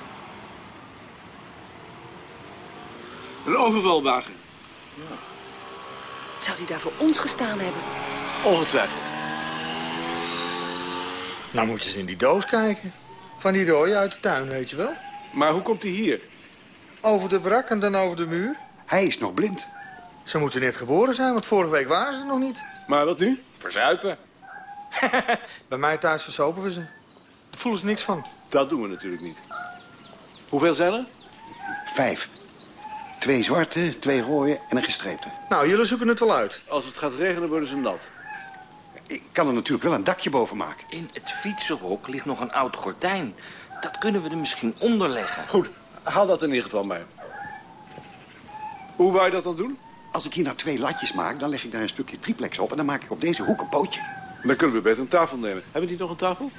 Een overvalwagen. Zou die daar voor ons gestaan hebben? Ongetwijfeld. Nou moet je eens in die doos kijken. Van die rode uit de tuin, weet je wel. Maar hoe komt hij hier? Over de brak en dan over de muur. Hij is nog blind. Ze moeten net geboren zijn, want vorige week waren ze er nog niet. Maar wat nu? Verzuipen. (laughs) Bij mij thuis versopen we ze. Daar voelen ze niks van. Dat doen we natuurlijk niet. Hoeveel zijn er? Vijf. Twee zwarte, twee rode en een gestreepte. Nou, jullie zoeken het wel uit. Als het gaat regenen worden ze nat. Ik kan er natuurlijk wel een dakje boven maken. In het fietsenhok ligt nog een oud gordijn. Dat kunnen we er misschien onder leggen. Goed, haal dat in ieder geval maar. Hoe wou je dat dan doen? Als ik hier nou twee latjes maak, dan leg ik daar een stukje triplex op... en dan maak ik op deze hoek een pootje. Dan kunnen we beter een tafel nemen. Hebben die nog een tafel?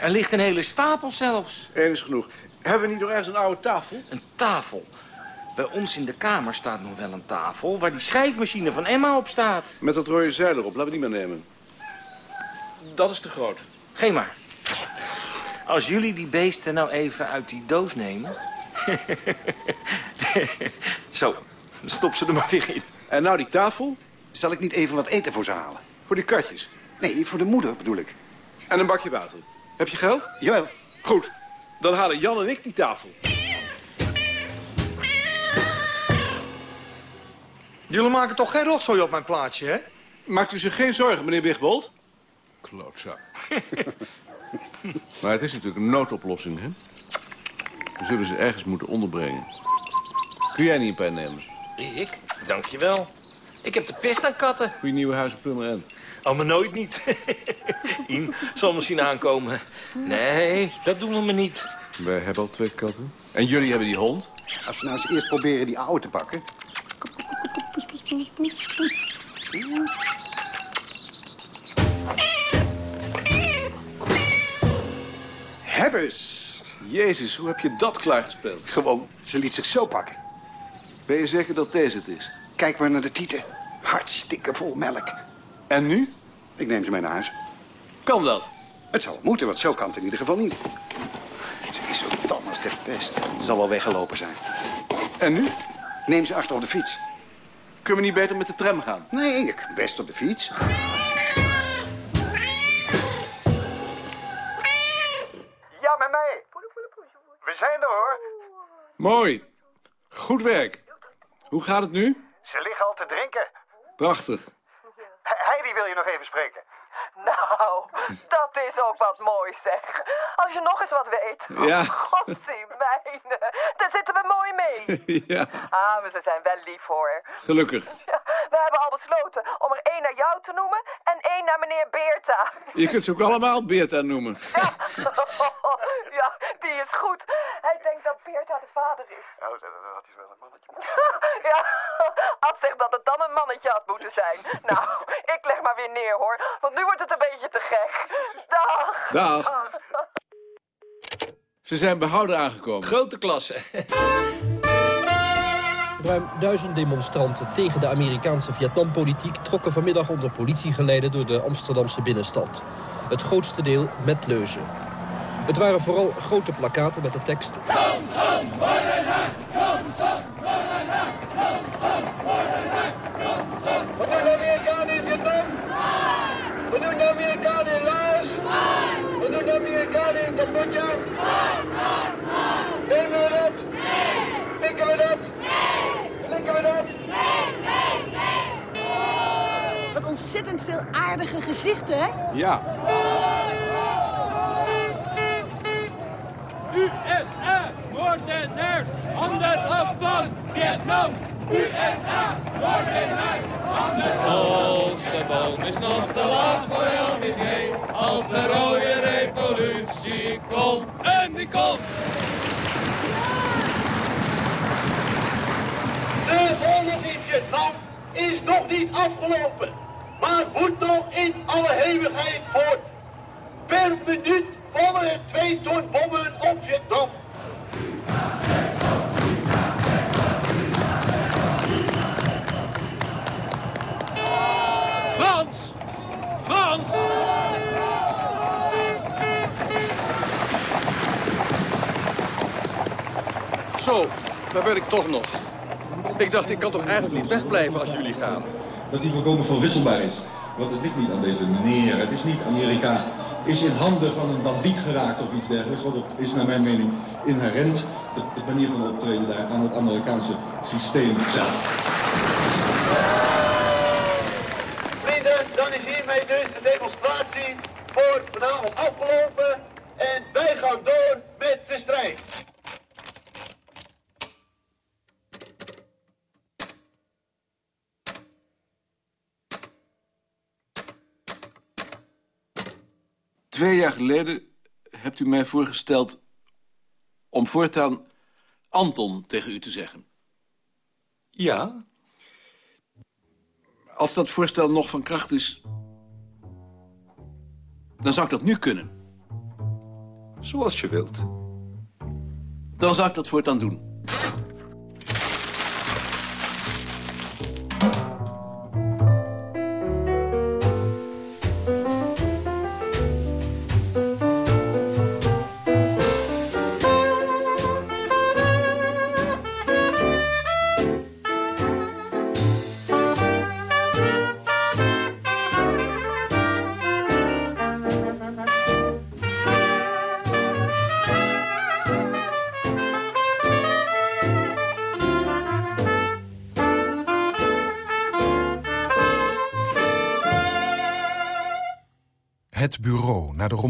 Er ligt een hele stapel zelfs. Eén is genoeg. Hebben we niet nog ergens een oude tafel? Een tafel. Bij ons in de kamer staat nog wel een tafel... waar die schrijfmachine van Emma op staat. Met dat rode zeil erop. Laten we die maar nemen. Dat is te groot. Geen maar. Als jullie die beesten nou even uit die doos nemen... (laughs) Zo, stop ze er maar weer in. En nou die tafel? Zal ik niet even wat eten voor ze halen? Voor die katjes. Nee, voor de moeder bedoel ik. En een bakje water. Heb je geld? Jawel. Goed. Dan halen Jan en ik die tafel. Jullie maken toch geen rotzooi op mijn plaatsje, hè? Maakt u zich geen zorgen, meneer Wigbold? Klootzak. (laughs) maar het is natuurlijk een noodoplossing, hè? We zullen ze ergens moeten onderbrengen. Kun jij niet een pen nemen? Ik? Dankjewel. Ik heb de pest aan katten. Voor je nieuwe huis op Purmerend. Oh, maar nooit niet. (laughs) Iem zal misschien aankomen. Nee, dat doen we me niet. Wij hebben al twee katten. En jullie hebben die hond? Als we nou eens eerst proberen die oude te pakken. Hebbers! Jezus, hoe heb je dat klaargespeeld? Gewoon, ze liet zich zo pakken. Ben je zeker dat deze het is? Kijk maar naar de tieten. Hartstikke vol melk. En nu? Ik neem ze mee naar huis. Kan dat? Het zal moeten, want zo kan het in ieder geval niet. Ze is zo tam als de pest. Ze zal wel weggelopen zijn. En nu? Neem ze achter op de fiets. Kunnen we niet beter met de tram gaan? Nee, ik best op de fiets. We zijn er, hoor. Mooi. Goed werk. Hoe gaat het nu? Ze liggen al te drinken. Prachtig. Heidi wil je nog even spreken. Nou, dat is ook wat moois, zeg. Als je nog eens wat weet. Ja. Godzie mijne. Daar zitten we mooi mee. (laughs) ja, Ah, maar ze zijn wel lief, hoor. gelukkig. Ja, we hebben al besloten om er één naar jou te noemen en één naar meneer Beerta. Je kunt ze ook allemaal Beerta noemen. (laughs) (laughs) ja, die is goed. Hij denkt dat Beerta de vader is. Nou, dat, dat is wel een mannetje. (laughs) ja, Ad zegt dat het dan een mannetje had moeten zijn. (laughs) Nou, ik leg maar weer neer, hoor. Want nu wordt het een beetje te gek. Dag. Dag. Ze zijn behouden aangekomen. Grote klasse. Ruim duizend demonstranten tegen de Amerikaanse Vietnampolitiek... trokken vanmiddag onder politiegeleide door de Amsterdamse binnenstad. Het grootste deel met leuzen. Het waren vooral grote plakaten met de tekst... We doen de Amerikanen in Vietnam. We doen de Amerikanen in Laos. We doen de Amerikanen in Cambodja. Nemen we dat? Pikken we dat? Flikken we dat? Wat ontzettend veel aardige gezichten, hè? Ja. USA, moordenaars, handen af van Vietnam. USA, moordenaars, Als de boom is nog te laat voor heen. Als de rode revolutie komt. En die komt! De oorlog in Vietnam is nog niet afgelopen, maar moet nog in alle eeuwigheid voort. Per minuut vallen er twee ton bommen op Vietnam. Frans! Frans! Zo, daar ben ik toch nog. Ik dacht, ik kan toch eigenlijk niet wegblijven als jullie gaan. dat die volkomen verwisselbaar is. Want het ligt niet aan deze meneer. Het is niet Amerika is in handen van een bandiet geraakt of iets dergelijks. Want het is naar mijn mening inherent, de, de manier van optreden daar, aan het Amerikaanse systeem zelf. Vrienden, dan is hiermee dus de demonstratie voor vanavond afgelopen. En wij gaan door met de strijd. Twee jaar geleden hebt u mij voorgesteld om voortaan Anton tegen u te zeggen. Ja? Als dat voorstel nog van kracht is, dan zou ik dat nu kunnen. Zoals je wilt. Dan zou ik dat voortaan doen.